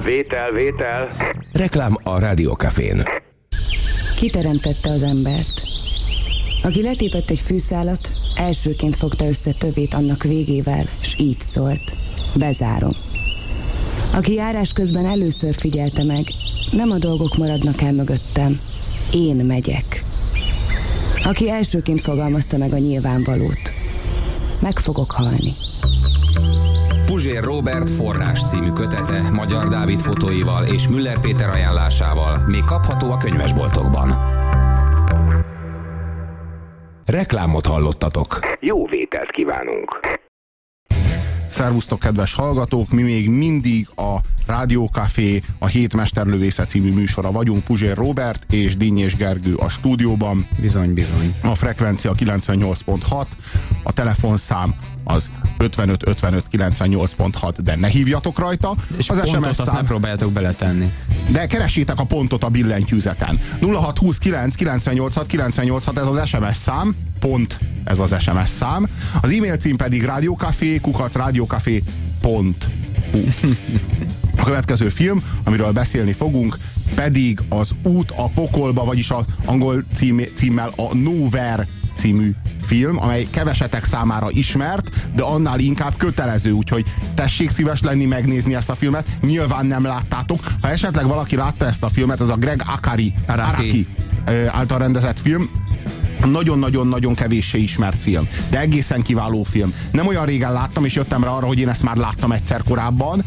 Vétel, vétel. Reklám a Radio Cafén. Kiteremtette az embert. Aki letépett egy fűszálat, elsőként fogta össze többét annak végével, s így szólt. Bezárom. Aki járás közben először figyelte meg, nem a dolgok maradnak el mögöttem, én megyek aki elsőként fogalmazta meg a nyilvánvalót. Meg fogok halni. Puzsér Robert forrás című kötete Magyar Dávid fotóival és Müller Péter ajánlásával még kapható a könyvesboltokban. Reklámot hallottatok. Jó vételt kívánunk! Szervusztok, kedves hallgatók! Mi még mindig a Rádiókafé, a Hét Mesterlövésze című műsora vagyunk, Puzsér Robert és Díny és Gergő a stúdióban. Bizony, bizony. A frekvencia 98.6, a telefonszám az 55 55 98.6, de ne hívjatok rajta. És az pontot SMS szám... próbáljátok beletenni. De keresétek a pontot a billentyűzeten. 0629 986 986 ez az SMS szám, pont ez az SMS szám. Az e-mail cím pedig rádiókafé, kukac rádiókafé.hu. A következő film, amiről beszélni fogunk, pedig az Út a pokolba, vagyis a angol cím, címmel a Nowhere című film, amely kevesetek számára ismert, de annál inkább kötelező, úgyhogy tessék szíves lenni megnézni ezt a filmet. Nyilván nem láttátok. Ha esetleg valaki látta ezt a filmet, ez a Greg Akari, Araki, Araki által rendezett film, nagyon-nagyon-nagyon kevéssé ismert film, de egészen kiváló film. Nem olyan régen láttam, és jöttem rá arra, hogy én ezt már láttam egyszer korábban,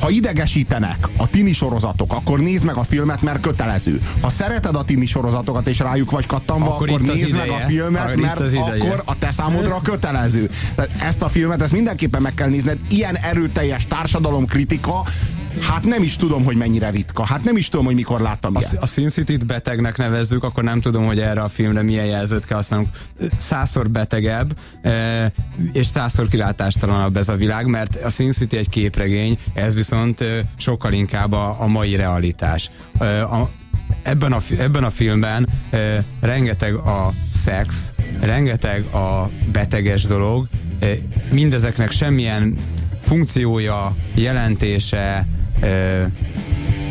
ha idegesítenek a tini sorozatok, akkor nézd meg a filmet, mert kötelező. Ha szereted a tini sorozatokat, és rájuk vagy kattanva, akkor, akkor nézd meg a filmet, akkor mert akkor a te számodra kötelező. Tehát ezt a filmet, ezt mindenképpen meg kell nézned. Ilyen erőteljes társadalomkritika, Hát nem is tudom, hogy mennyire ritka. Hát nem is tudom, hogy mikor láttam a, A Sin City-t betegnek nevezzük, akkor nem tudom, hogy erre a filmre milyen jelzőt kell használnunk. Százszor betegebb, e, és százszor kilátástalanabb ez a világ, mert a Sin City egy képregény, ez viszont e, sokkal inkább a, a mai realitás. E, a, ebben, a, ebben a filmben rengeteg a szex, rengeteg a beteges dolog, mindezeknek semmilyen funkciója, jelentése,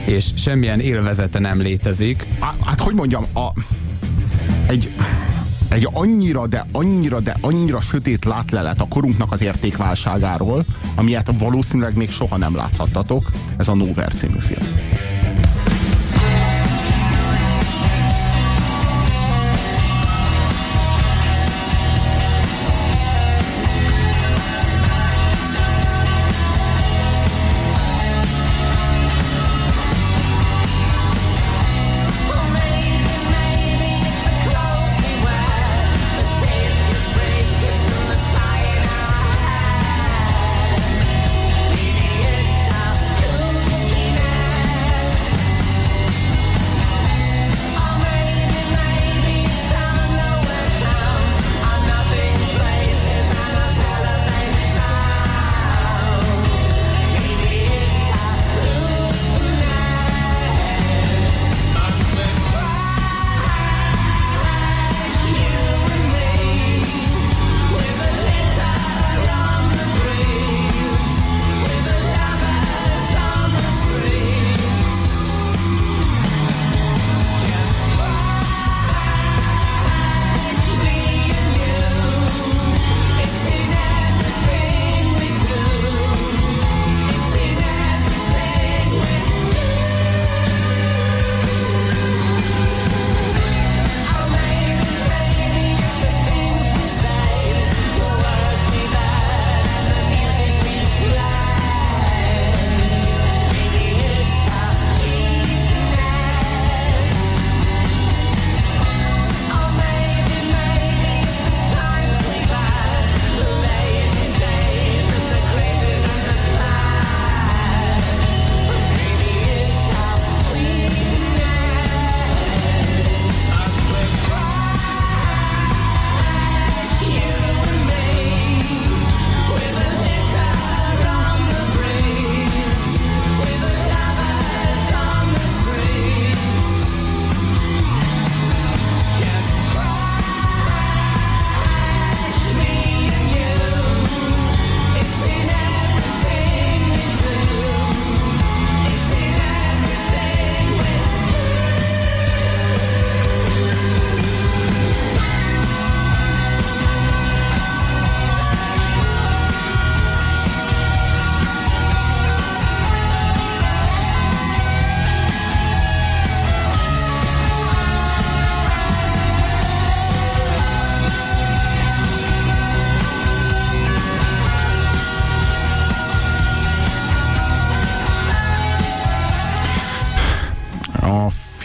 és semmilyen élvezete nem létezik. Hát hogy mondjam, a, egy, egy annyira, de annyira, de annyira sötét látlelet a korunknak az értékválságáról, amilyet valószínűleg még soha nem láthattatok, ez a Nowhere című film.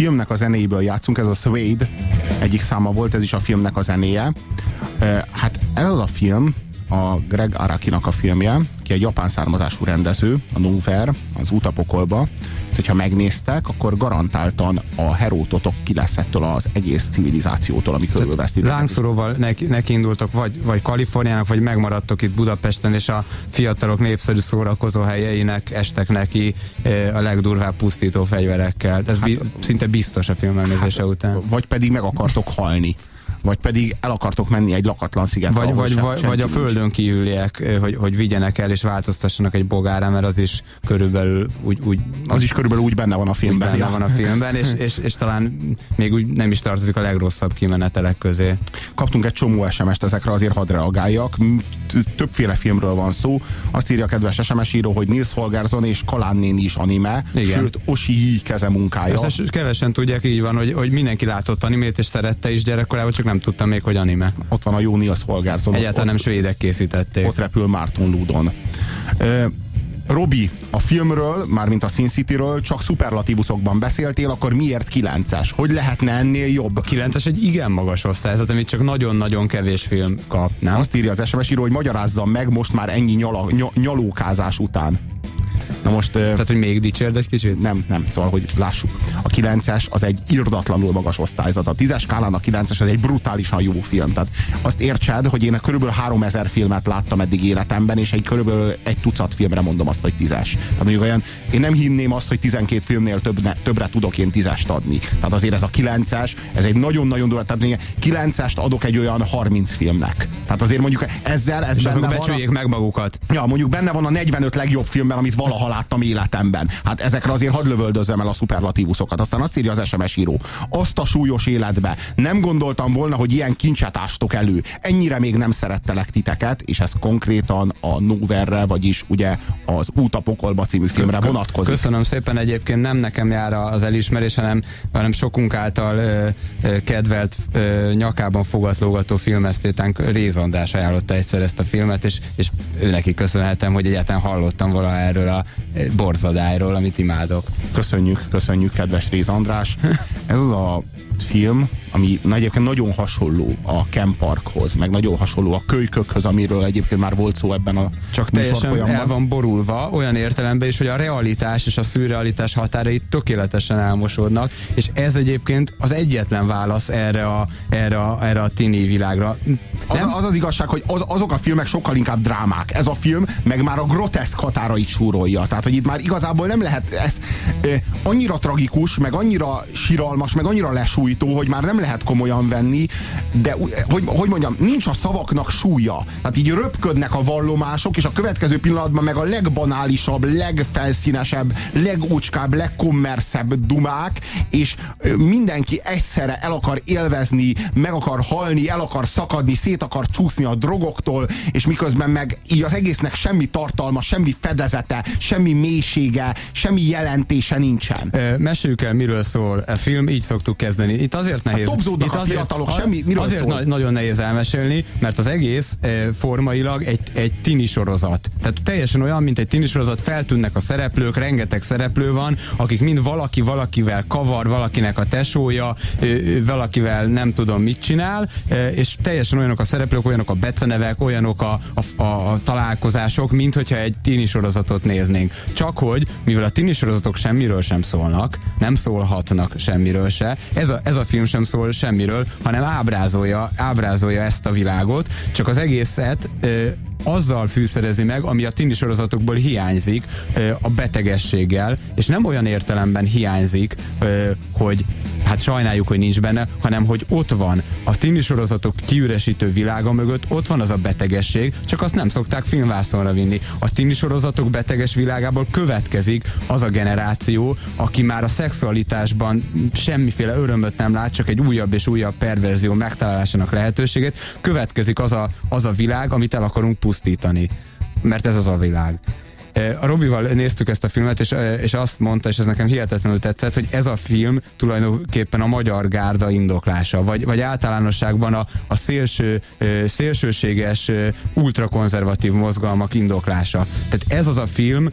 Filmnek a zenéiből játszunk, ez a Suede egyik száma volt, ez is a filmnek a zenéje. Hát ez az a film, a Greg Arakinak a filmje, ki egy japán származású rendező, a Nover, az Utapokolba. Hogyha megnéztek, akkor garantáltan a herótotok ki lesz ettől az egész civilizációtól, ami körülveszt Lángszoróval neki, neki indultok, vagy, vagy Kaliforniának, vagy megmaradtok itt Budapesten, és a fiatalok népszerű szórakozó helyeinek estek neki a legdurvább pusztító fegyverekkel. Ez hát, bi szinte biztos a film hát, után. Vagy pedig meg akartok halni vagy pedig el akartok menni egy lakatlan szigetre. Vagy, vagy, vagy, vagy a földön kívüliek, hogy, hogy vigyenek el és változtassanak egy bogára, mert az is körülbelül úgy... úgy az is körülbelül úgy benne van a filmben. Benne ja. van a filmben, és, és, és talán még úgy nem is tartozik a legrosszabb kimenetelek közé. Kaptunk egy csomó SMS-t ezekre, azért hadd reagáljak. Többféle filmről van szó. Azt írja a kedves SMS író, hogy Nils Holgersson és Kalán néni is anime, Igen. sőt Oshi keze munkája. Ezt kevesen tudják, így van, hogy, hogy mindenki látott animét és szerette is gyerekkorában, csak nem nem tudtam még, hogy anime. Ott van a jó Nils Holgersson. Egyáltalán nem svédek készítették. Ott repül Márton Ludon. Robi, a filmről, mármint a Sin City-ről csak szuperlatívuszokban beszéltél, akkor miért 9-es? Hogy lehetne ennél jobb? A 9-es egy igen magas osztályzat, amit csak nagyon-nagyon kevés film kap, nem? Azt írja az SMS író, hogy magyarázzam meg most már ennyi nyala, ny nyalókázás után. Na most... Tehát, hogy még dicsérd egy kicsit? Nem, nem, szóval, hogy lássuk. A 9-es az egy irdatlanul magas osztályzat. A 10-es skálán a 9-es az egy brutálisan jó film. Tehát azt értsed, hogy én körülbelül 3000 filmet láttam eddig életemben, és egy körülbelül egy tucat filmre mondom azt, hogy 10-es. Tehát mondjuk olyan, én nem hinném azt, hogy 12 filmnél több, ne, többre tudok én 10-est adni. Tehát azért ez a 9-es, ez egy nagyon-nagyon durva, tehát 9-est adok egy olyan 30 filmnek. Tehát azért mondjuk ezzel ez és benne van a, meg magukat. Ja, mondjuk benne van a 45 legjobb filmben, amit valaha láttam életemben. Hát ezekre azért hadd lövöldözzem el a szuperlatívuszokat. Aztán azt írja az SMS író. Azt a súlyos életbe nem gondoltam volna, hogy ilyen kincset ástok elő. Ennyire még nem szerettelek titeket, és ez konkrétan a Noverre, vagyis ugye az Út a Pokolba című filmre vonatkozik. Köszönöm szépen egyébként nem nekem jár az elismerés, hanem, hanem sokunk által ö, ö, kedvelt ö, nyakában fogatlógató filmesztétánk Réz András ajánlotta egyszer ezt a filmet, és, és ő neki köszönhetem, hogy egyáltalán hallottam valaha erről a borzadályról, amit imádok. Köszönjük, köszönjük, kedves Réz András. Ez az a film, ami egyébként nagyon hasonló a Ken Parkhoz, meg nagyon hasonló a kölykökhöz, amiről egyébként már volt szó ebben a Csak teljesen el van borulva, olyan értelemben is, hogy a realitás és a szürrealitás határai tökéletesen elmosódnak, és ez egyébként az egyetlen válasz erre a, erre a, erre a tini világra. Az, az az igazság, hogy az, azok a filmek sokkal inkább drámák. Ez a film meg már a groteszk határait súrolja. Tehát, hogy itt már igazából nem lehet ez eh, annyira tragikus, meg annyira siralmas, meg annyira lesújtó, hogy már nem lehet komolyan venni, de hogy, hogy mondjam, nincs a szavaknak súlya. Tehát így röpködnek a vallomások, és a következő pillanatban meg a legbanálisabb, legfelszínesebb, legócskább, legkommerszebb dumák, és mindenki egyszerre el akar élvezni, meg akar halni, el akar szakadni, szét akar csúszni a drogoktól, és miközben meg így az egésznek semmi tartalma, semmi fedezete, semmi mélysége, semmi jelentése nincsen. Meséljük el, miről szól a film, így szoktuk kezdeni. Itt azért nehéz. Hát itt a azért, fiatalok, semmi, miről Azért szól? Na, nagyon nehéz elmesélni, mert az egész e, formailag egy, egy tini sorozat. Tehát teljesen olyan, mint egy tini sorozat, feltűnnek a szereplők, rengeteg szereplő van, akik mind valaki valakivel kavar, valakinek a tesója, e, valakivel nem tudom mit csinál, e, és teljesen olyanok a szereplők, olyanok a becenevek, olyanok a, a, a, a találkozások, mint hogyha egy tini sorozatot néznénk. Csak hogy, mivel a tini sorozatok semmiről sem szólnak, nem szólhatnak semmiről se, ez a, ez a film sem szól semmiről, hanem ábrázolja, ábrázolja ezt a világot, csak az egészet ö, azzal fűszerezi meg, ami a tini sorozatokból hiányzik, ö, a betegességgel, és nem olyan értelemben hiányzik, ö, hogy hát sajnáljuk, hogy nincs benne, hanem hogy ott van a tini sorozatok kiüresítő világa mögött, ott van az a betegesség, csak azt nem szokták filmvászonra vinni. A tini sorozatok beteges világából következik az a generáció, aki már a szexualitásban semmiféle örömöt nem lát, csak egy újabb és újabb perverzió megtalálásának lehetőségét, következik az a, az a világ, amit el akarunk pusztítani. Mert ez az a világ A Robival néztük ezt a filmet, és, és azt mondta, és ez nekem hihetetlenül tetszett, hogy ez a film tulajdonképpen a magyar gárda indoklása, vagy, vagy általánosságban a, a szélső, szélsőséges, ultrakonzervatív mozgalmak indoklása. Tehát ez az a film,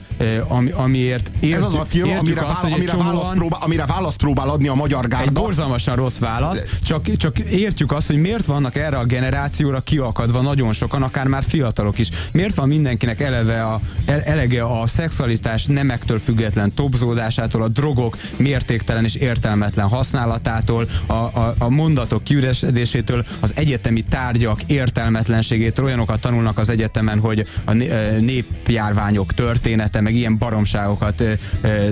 ami, amiért értjük, Ez az a film, amire, azt, vála, amire, csomóan, választ próbál, amire választ próbál adni a magyar gárda. Egy borzalmasan rossz válasz, csak, csak értjük azt, hogy miért vannak erre a generációra kiakadva nagyon sokan, akár már fiatalok is. Miért van mindenkinek eleve a, elege a szexualitás nemektől független topzódásától, a drogok mértéktelen és értelmetlen használatától, a, a, a mondatok kiüresedésétől, az egyetemi tárgyak értelmetlenségétől olyanokat tanulnak az egyetemen, hogy a népjárványok története, meg ilyen baromságokat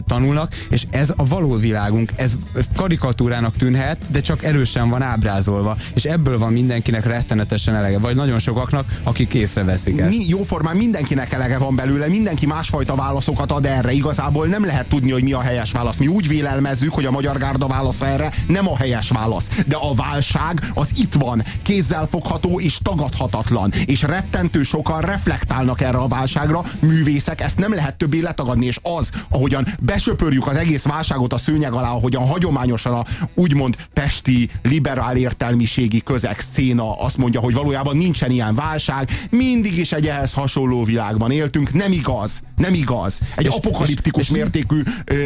tanulnak, és ez a való világunk, ez karikatúrának tűnhet, de csak erősen van ábrázolva, és ebből van mindenkinek rettenetesen elege, vagy nagyon sokaknak, akik észreveszik ezt. Mi, jóformán mindenkinek elege van belőle, mindenki másfajta válaszokat ad erre. Igazából nem lehet tudni, hogy mi a helyes válasz. Mi úgy vélelmezzük, hogy a magyar gárda válasza erre nem a helyes válasz. De a válság az itt van, kézzel fogható és tagadhatatlan. És rettentő sokan reflektálnak erre a válságra, művészek, ezt nem lehet többé letagadni, és az, ahogyan besöpörjük az egész válságot a szőnyeg alá, ahogyan hagyományosan a úgymond pesti liberál értelmiségi közeg széna azt mondja, hogy valójában nincsen ilyen válság, mindig is egy ehhez hasonló világban éltünk, nem igaz, nem igaz. Egy és, apokaliptikus és, és mértékű,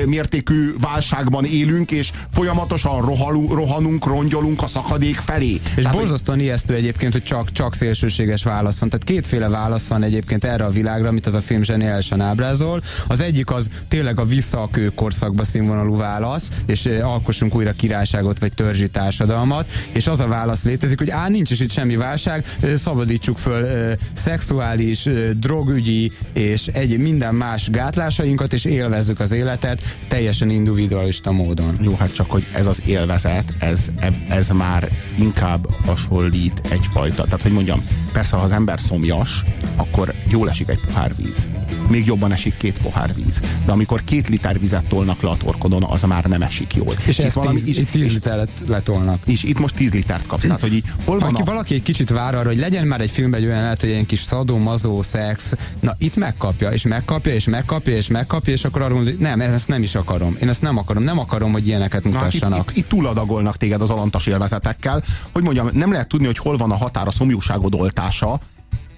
mértékű válságban élünk, és folyamatosan rohalunk, rohanunk, rongyolunk a szakadék felé. És Tehát, borzasztóan hogy... ijesztő egyébként, hogy csak, csak szélsőséges válasz van. Tehát kétféle válasz van egyébként erre a világra, amit az a film zseniálisan ábrázol. Az egyik az tényleg a vissza a kőkorszakba színvonalú válasz, és alkossunk újra királyságot vagy törzsi társadalmat, és az a válasz létezik, hogy á, nincs is itt semmi válság, szabadítsuk föl szexuális, drogügyi és egy minden más gátlásainkat, és élvezzük az életet teljesen individualista módon. Jó, hát csak, hogy ez az élvezet, ez, ez már inkább hasonlít egyfajta, tehát hogy mondjam, persze, ha az ember szomjas, akkor jól esik egy pohár víz. Még jobban esik két pohár víz. De amikor két liter vizet tolnak le a torkodon, az már nem esik jól. És itt, valami, tíz, itt tíz litert letolnak. És itt most tíz litert kapsz. Tehát, hogy így, hol van a... valaki egy kicsit vár arra, hogy legyen már egy filmben egy olyan lehet, hogy egy kis szadó, mazó, szex. Na, itt megkapja, és megkapja, és megkapja, és megkapja, és akkor arról nem, ezt nem is akarom. Én ezt nem akarom. Nem akarom, hogy ilyeneket mutassanak. Na, itt, itt, itt túladagolnak téged az alantas élvezetekkel, hogy mondjam, nem lehet tudni, hogy hol van a határ a szomjúságod oltása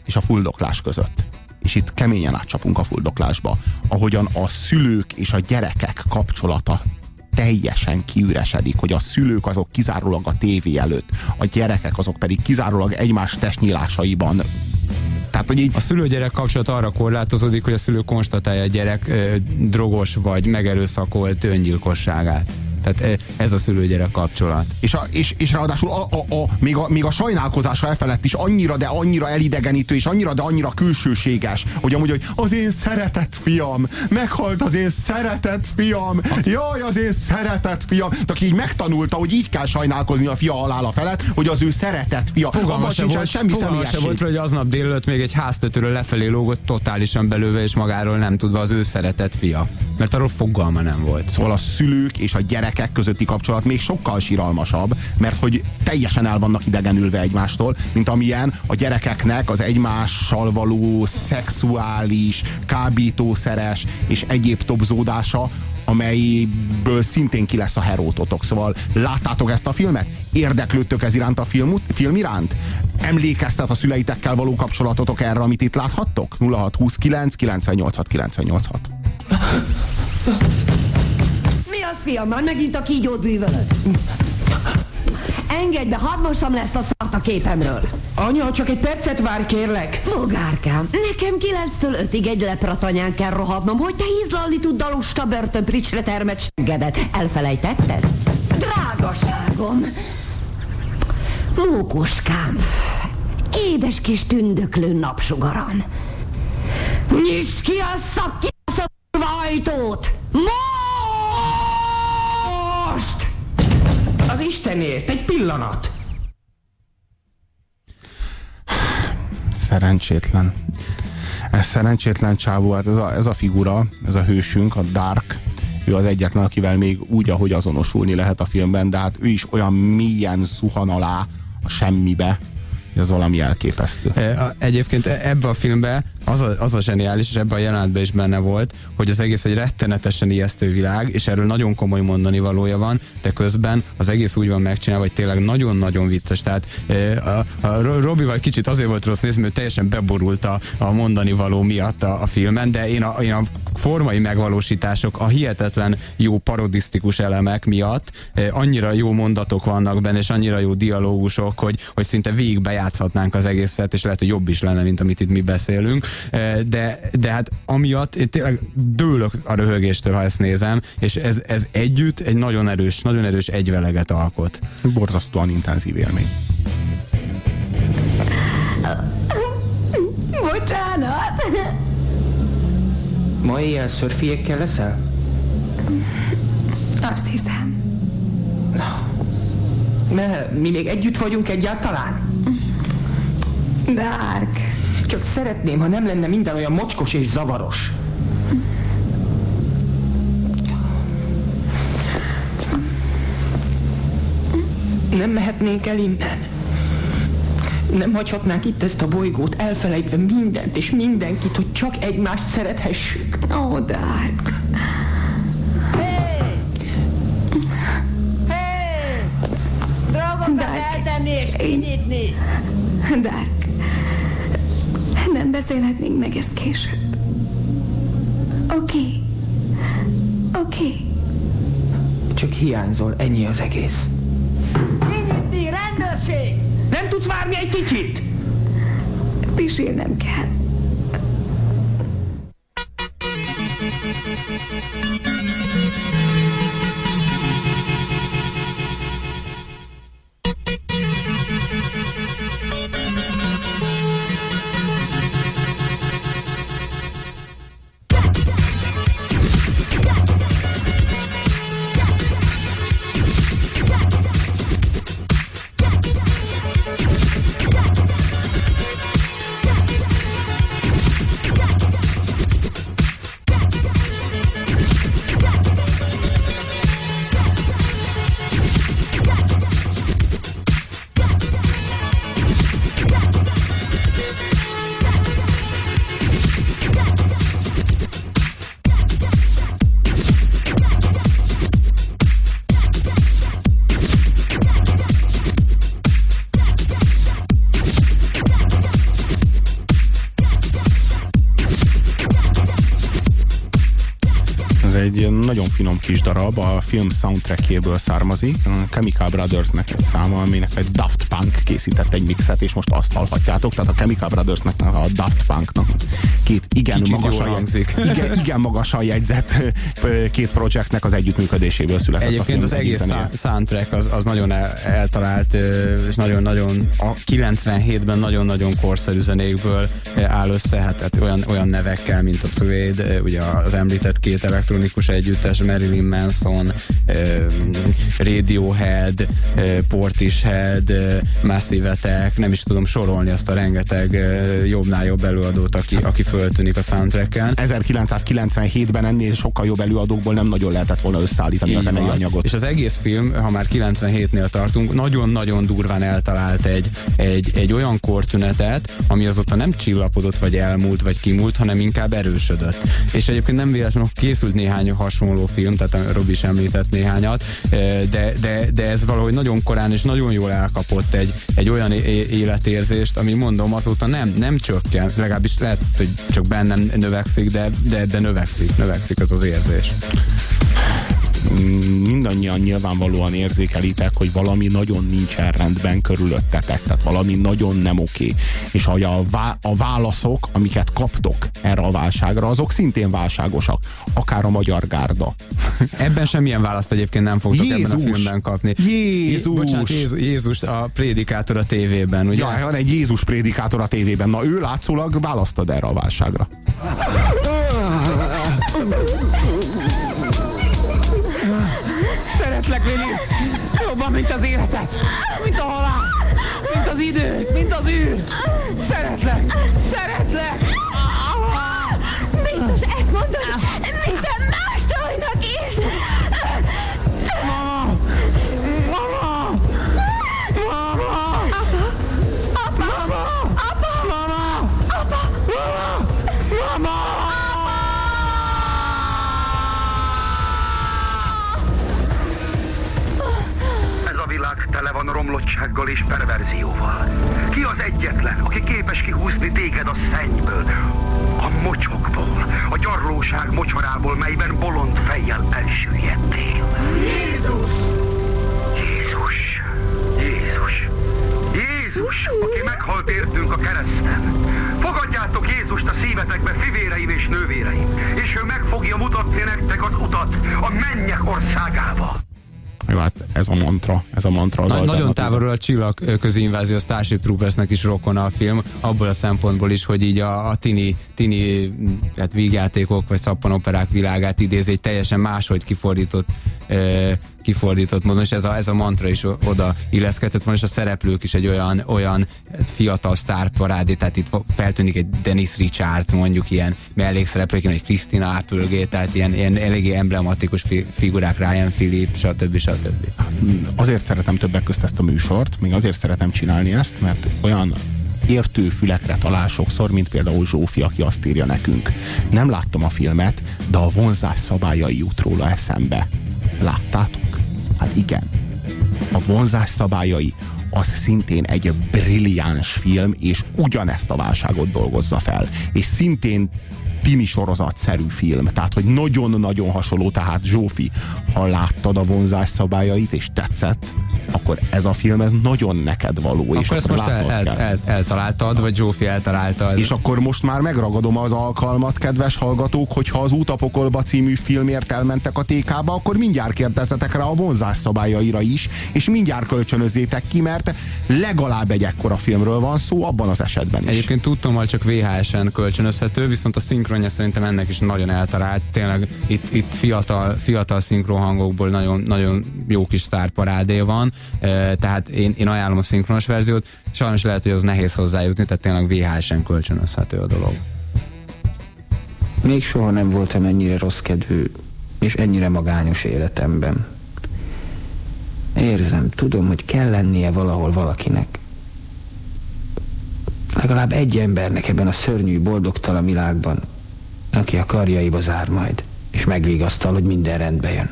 és a fuldoklás között és itt keményen átcsapunk a fuldoklásba, ahogyan a szülők és a gyerekek kapcsolata teljesen kiüresedik, hogy a szülők azok kizárólag a tévé előtt, a gyerekek azok pedig kizárólag egymás testnyílásaiban tehát, hogy így... A szülő-gyerek kapcsolat arra korlátozódik, hogy a szülő konstatálja a gyerek ö, drogos vagy megerőszakolt öngyilkosságát. Tehát ez a szülőgyerek kapcsolat. És, a, és, és ráadásul a, a, a, még, a, még a sajnálkozása elfelett is annyira, de annyira elidegenítő, és annyira, de annyira külsőséges, hogy amúgy, hogy az én szeretett fiam, meghalt az én szeretett fiam, jaj, az én szeretett fiam. De aki így megtanulta, hogy így kell sajnálkozni a fia halála felett, hogy az ő szeretett fia. Fogalma se volt, semmi fogalma se volt, hogy aznap délelőtt még egy háztetőről lefelé lógott, totálisan belőve, és magáról nem tudva az ő szeretett fia. Mert arról fogalma nem volt. Szóval a szülők és a gyerek gyerekek közötti kapcsolat még sokkal síralmasabb, mert hogy teljesen el vannak idegenülve egymástól, mint amilyen a gyerekeknek az egymással való szexuális, kábítószeres és egyéb topzódása, amelyből szintén ki lesz a herótotok. Szóval láttátok ezt a filmet? Érdeklődtök ez iránt a film, film iránt? Emlékeztet a szüleitekkel való kapcsolatotok erre, amit itt láthattok? 0629 986 986 az, fiam? Már megint a kígyót bűvölöd. Engedj be, hadd mossam le ezt a szart a képemről. Anya, csak egy percet várj, kérlek. Mogárkám, nekem 9-től 5-ig egy lepratanyán kell rohadnom, hogy te ízlalni tudd a lusta börtönpricsre termet seggedet. Elfelejtetted? Drágaságom! Mókuskám, édes kis tündöklő napsugaram. Nyisd ki a kibaszott ajtót! Most! Az Istenért, egy pillanat! Szerencsétlen. Ez szerencsétlen csávó, hát ez a, ez a figura, ez a hősünk, a Dark, ő az egyetlen, akivel még úgy, ahogy azonosulni lehet a filmben, de hát ő is olyan mélyen zuhan alá a semmibe, ez valami elképesztő. Egyébként ebbe a filmbe az a, az a zseniális, és ebben a jelenetben is benne volt, hogy az egész egy rettenetesen ijesztő világ, és erről nagyon komoly mondani valója van, de közben az egész úgy van megcsinálva, hogy tényleg nagyon-nagyon vicces. Tehát a, a Robival kicsit azért volt rossz nézni, mert teljesen beborult a, a mondani való miatt a, a filmen, de én a, én a formai megvalósítások, a hihetetlen jó parodisztikus elemek miatt annyira jó mondatok vannak benne, és annyira jó dialógusok, hogy, hogy szinte végig bejátszhatnánk az egészet, és lehet, hogy jobb is lenne, mint amit itt mi beszélünk. De, de hát amiatt én tényleg dőlök a röhögéstől, ha ezt nézem, és ez, ez együtt egy nagyon erős, nagyon erős egyveleget alkot. Borzasztóan intenzív élmény. Bocsánat! Ma éjjel szörfiékkel leszel? Azt hiszem. Ne, mi még együtt vagyunk egyáltalán? Dark. Csak szeretném, ha nem lenne minden olyan mocskos és zavaros. Nem mehetnénk el innen. Nem hagyhatnánk itt ezt a bolygót, elfelejtve mindent és mindenkit, hogy csak egymást szerethessük. Ó, oh, Dark. Drogokat eltenni és kinyitni. Dark. Nem beszélhetnénk meg ezt később. Oké. Okay. Oké. Okay. Csak hiányzol, ennyi az egész. Kinyitni, rendőrség! Nem tudsz várni egy kicsit? Pisilnem kell. Finom kis darab, a film soundtrackjéből származik, a Chemical Brothersnek egy száma, aminek egy Daft Punk készített egy mixet, és most azt hallhatjátok, tehát a Chemical Brothersnek a Daft Punknak két igen Kicsit magasan, igen, igen magasan jegyzett két projektnek az együttműködéséből született Egyébként a az egész soundtrack az, az nagyon el, eltalált, és nagyon-nagyon a 97-ben nagyon-nagyon korszerű zenékből áll össze, hát, hát olyan, olyan nevekkel, mint a Suede, ugye az említett két elektronikus együttes, Marilyn Manson, Radiohead, Portishead, Massive Attack, nem is tudom sorolni azt a rengeteg jobbnál jobb előadót, aki, aki föltűnik a soundtracken. 1997-ben ennél sokkal jobb előadókból nem nagyon lehetett volna összeállítani Így a zenei anyagot. És az egész film, ha már 97-nél tartunk, nagyon-nagyon durván eltalált egy, egy, egy olyan kortünetet, ami azóta nem csillapodott, vagy elmúlt, vagy kimúlt, hanem inkább erősödött. És egyébként nem véletlenül készült néhány hasonló film, tehát Robi is említett néhányat, de, de, de ez valahogy nagyon korán és nagyon jól elkapott egy, egy olyan életérzést, ami mondom azóta nem, nem csökken, legalábbis lehet, hogy csak bennem növekszik, de, de, de növekszik, növekszik az az érzés mindannyian nyilvánvalóan érzékelitek, hogy valami nagyon nincsen rendben körülöttetek, tehát valami nagyon nem oké. És hogy a, vá a válaszok, amiket kaptok erre a válságra, azok szintén válságosak. Akár a magyar gárda. Ebben semmilyen választ egyébként nem fogtok Jézus. ebben a filmben kapni. Jézus! Bocsánat, Jézus, Jézus a prédikátor a tévében, ugye? Ja, van egy Jézus prédikátor a tévében. Na ő látszólag választad erre a válságra. Szeretlek, Lili! Jobban, mint az életet! Mint a halál! Mint az idő! Mint az űr! Szeretlek! Szeretlek! Mulatsággal és perverzióval? Ki az egyetlen, aki képes kihúzni téged a szennyből, a mocsokból, a gyarlóság mocsarából, melyben bolond fejjel elsüllyedtél? Jézus! Jézus! Jézus! Jézus, aki meghalt értünk a kereszten. Fogadjátok Jézust a szívetekbe, fivéreim és nővéreim, és ő meg fogja mutatni nektek az utat a mennyek országába. Hát ez a mantra, ez a mantra az Na, nagyon távolról a csillagközi invázió Starship Troopersnek is rokona a film, abból a szempontból is, hogy így a, a tini, tini hát vígjátékok vagy szappanoperák világát idézi egy teljesen máshogy kifordított e, kifordított módon, és ez a, ez a mantra is oda illeszkedett volna, és a szereplők is egy olyan, olyan fiatal sztárparádé, tehát itt feltűnik egy Dennis Richards, mondjuk ilyen mellékszereplők, egy Christina Applegate, tehát ilyen, ilyen eléggé emblematikus fi, figurák, Ryan Phillip, stb. stb. Azért szeretem többek közt ezt a műsort, még azért szeretem csinálni ezt, mert olyan értő fülekre talál sokszor, mint például Zsófi, aki azt írja nekünk. Nem láttam a filmet, de a vonzás szabályai jut róla eszembe. Láttátok? Hát igen. A vonzás szabályai az szintén egy brilliáns film, és ugyanezt a válságot dolgozza fel. És szintén tini sorozatszerű film. Tehát, hogy nagyon-nagyon hasonló. Tehát Zsófi, ha láttad a vonzás szabályait, és tetszett, akkor ez a film, ez nagyon neked való. és Akkor ezt most el, el, el, eltaláltad, vagy Zsófi eltalálta. És akkor most már megragadom az alkalmat, kedves hallgatók, hogyha az Útapokolba című filmért elmentek a TK-ba, akkor mindjárt kérdezzetek rá a vonzás szabályaira is, és mindjárt kölcsönözzétek ki, mert legalább egy ekkora filmről van szó, abban az esetben is. Egyébként tudtommal csak VHS-en kölcsönözhető, viszont a szinkronja szerintem ennek is nagyon eltalált. Tényleg itt, itt fiatal, fiatal szinkronhangokból nagyon, nagyon jó kis sztárparádé van, tehát én, én ajánlom a szinkronos verziót. Sajnos lehet, hogy az nehéz hozzájutni, tehát tényleg VHS-en kölcsönözhető a dolog. Még soha nem voltam ennyire rossz kedvű, és ennyire magányos életemben. Érzem, tudom, hogy kell lennie valahol valakinek. Legalább egy embernek ebben a szörnyű, boldogtalan világban, aki a karjaiba zár majd, és megvigasztal, hogy minden rendbe jön.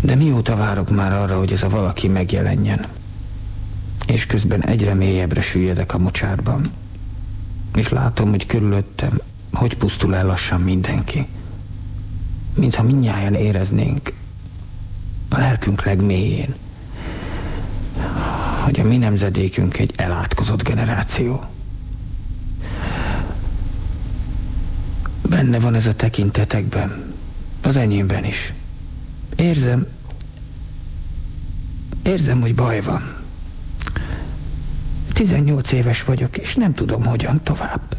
De mióta várok már arra, hogy ez a valaki megjelenjen? És közben egyre mélyebbre süllyedek a mocsárban. És látom, hogy körülöttem, hogy pusztul el lassan mindenki. Mintha mindnyáján éreznénk a lelkünk legmélyén, hogy a mi nemzedékünk egy elátkozott generáció. Benne van ez a tekintetekben, az enyémben is. Érzem, érzem, hogy baj van. 18 éves vagyok, és nem tudom, hogyan tovább.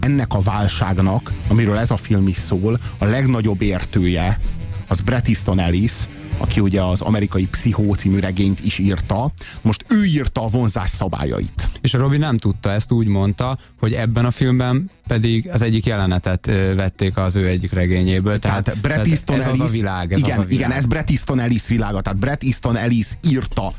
ennek a válságnak, amiről ez a film is szól, a legnagyobb értője az Bret Easton Ellis, aki ugye az amerikai Pszichó című regényt is írta. Most ő írta a vonzás szabályait. És a Robi nem tudta ezt, úgy mondta, hogy ebben a filmben pedig az egyik jelenetet vették az ő egyik regényéből. Tehát, Tehát Bret Easton Ellis, az a világ. Ez igen, az a világ. igen, ez Bret Easton Ellis világa. Tehát Bret Easton Ellis írta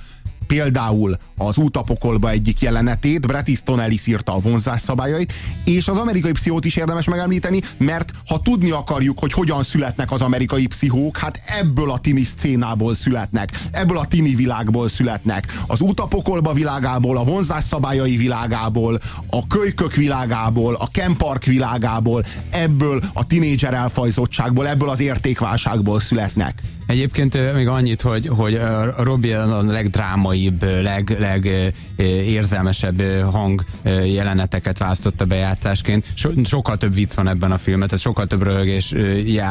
például az útapokolba egyik jelenetét, Bret Easton Ellis írta a vonzás szabályait, és az amerikai pszichót is érdemes megemlíteni, mert ha tudni akarjuk, hogy hogyan születnek az amerikai pszichók, hát ebből a tini szcénából születnek, ebből a tini világból születnek, az útapokolba világából, a vonzás szabályai világából, a kölykök világából, a Ken Park világából, ebből a tinédzser elfajzottságból, ebből az értékválságból születnek. Egyébként még annyit, hogy, hogy Robi a legdrámaibb, leg, leg ö, ö, érzelmesebb ö, hang jeleneteket választotta bejátszásként. So, sokkal több vicc van ebben a filmet, tehát sokkal több röhögés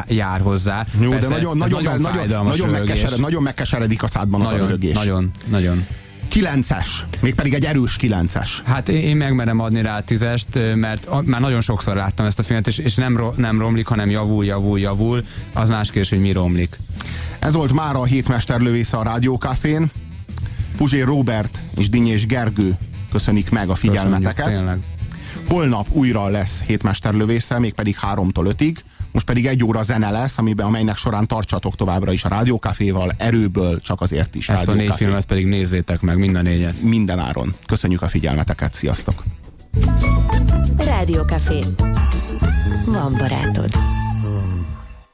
jár hozzá. Jó, Persze, de nagyon, nagyon, nagyon, nagyon, nagyon, megkesered, nagyon megkeseredik a szádban az a Nagyon, röhögés. nagyon, nagyon. Kilences, mégpedig egy erős kilences. Hát én, én megmerem adni rá a tízest, mert a, már nagyon sokszor láttam ezt a filmet, és, és nem, ro, nem romlik, hanem javul, javul, javul. Az más kérdés, hogy mi romlik. Ez volt már a hétmesterlövésze a Rádiókafén. Puzsé Robert és Dinyés Gergő köszönik meg a figyelmeteket. Köszönjük, tényleg. Holnap újra lesz hétmesterlövésze, mégpedig 3-tól 5-ig. Most pedig egy óra zene lesz, amiben, amelynek során tartsatok továbbra is a Rádiókaféval, erőből csak azért is. Ezt a négy filmet pedig nézzétek meg, mind a négyet. Minden áron. Köszönjük a figyelmeteket, sziasztok! Rádiókafé. Van barátod.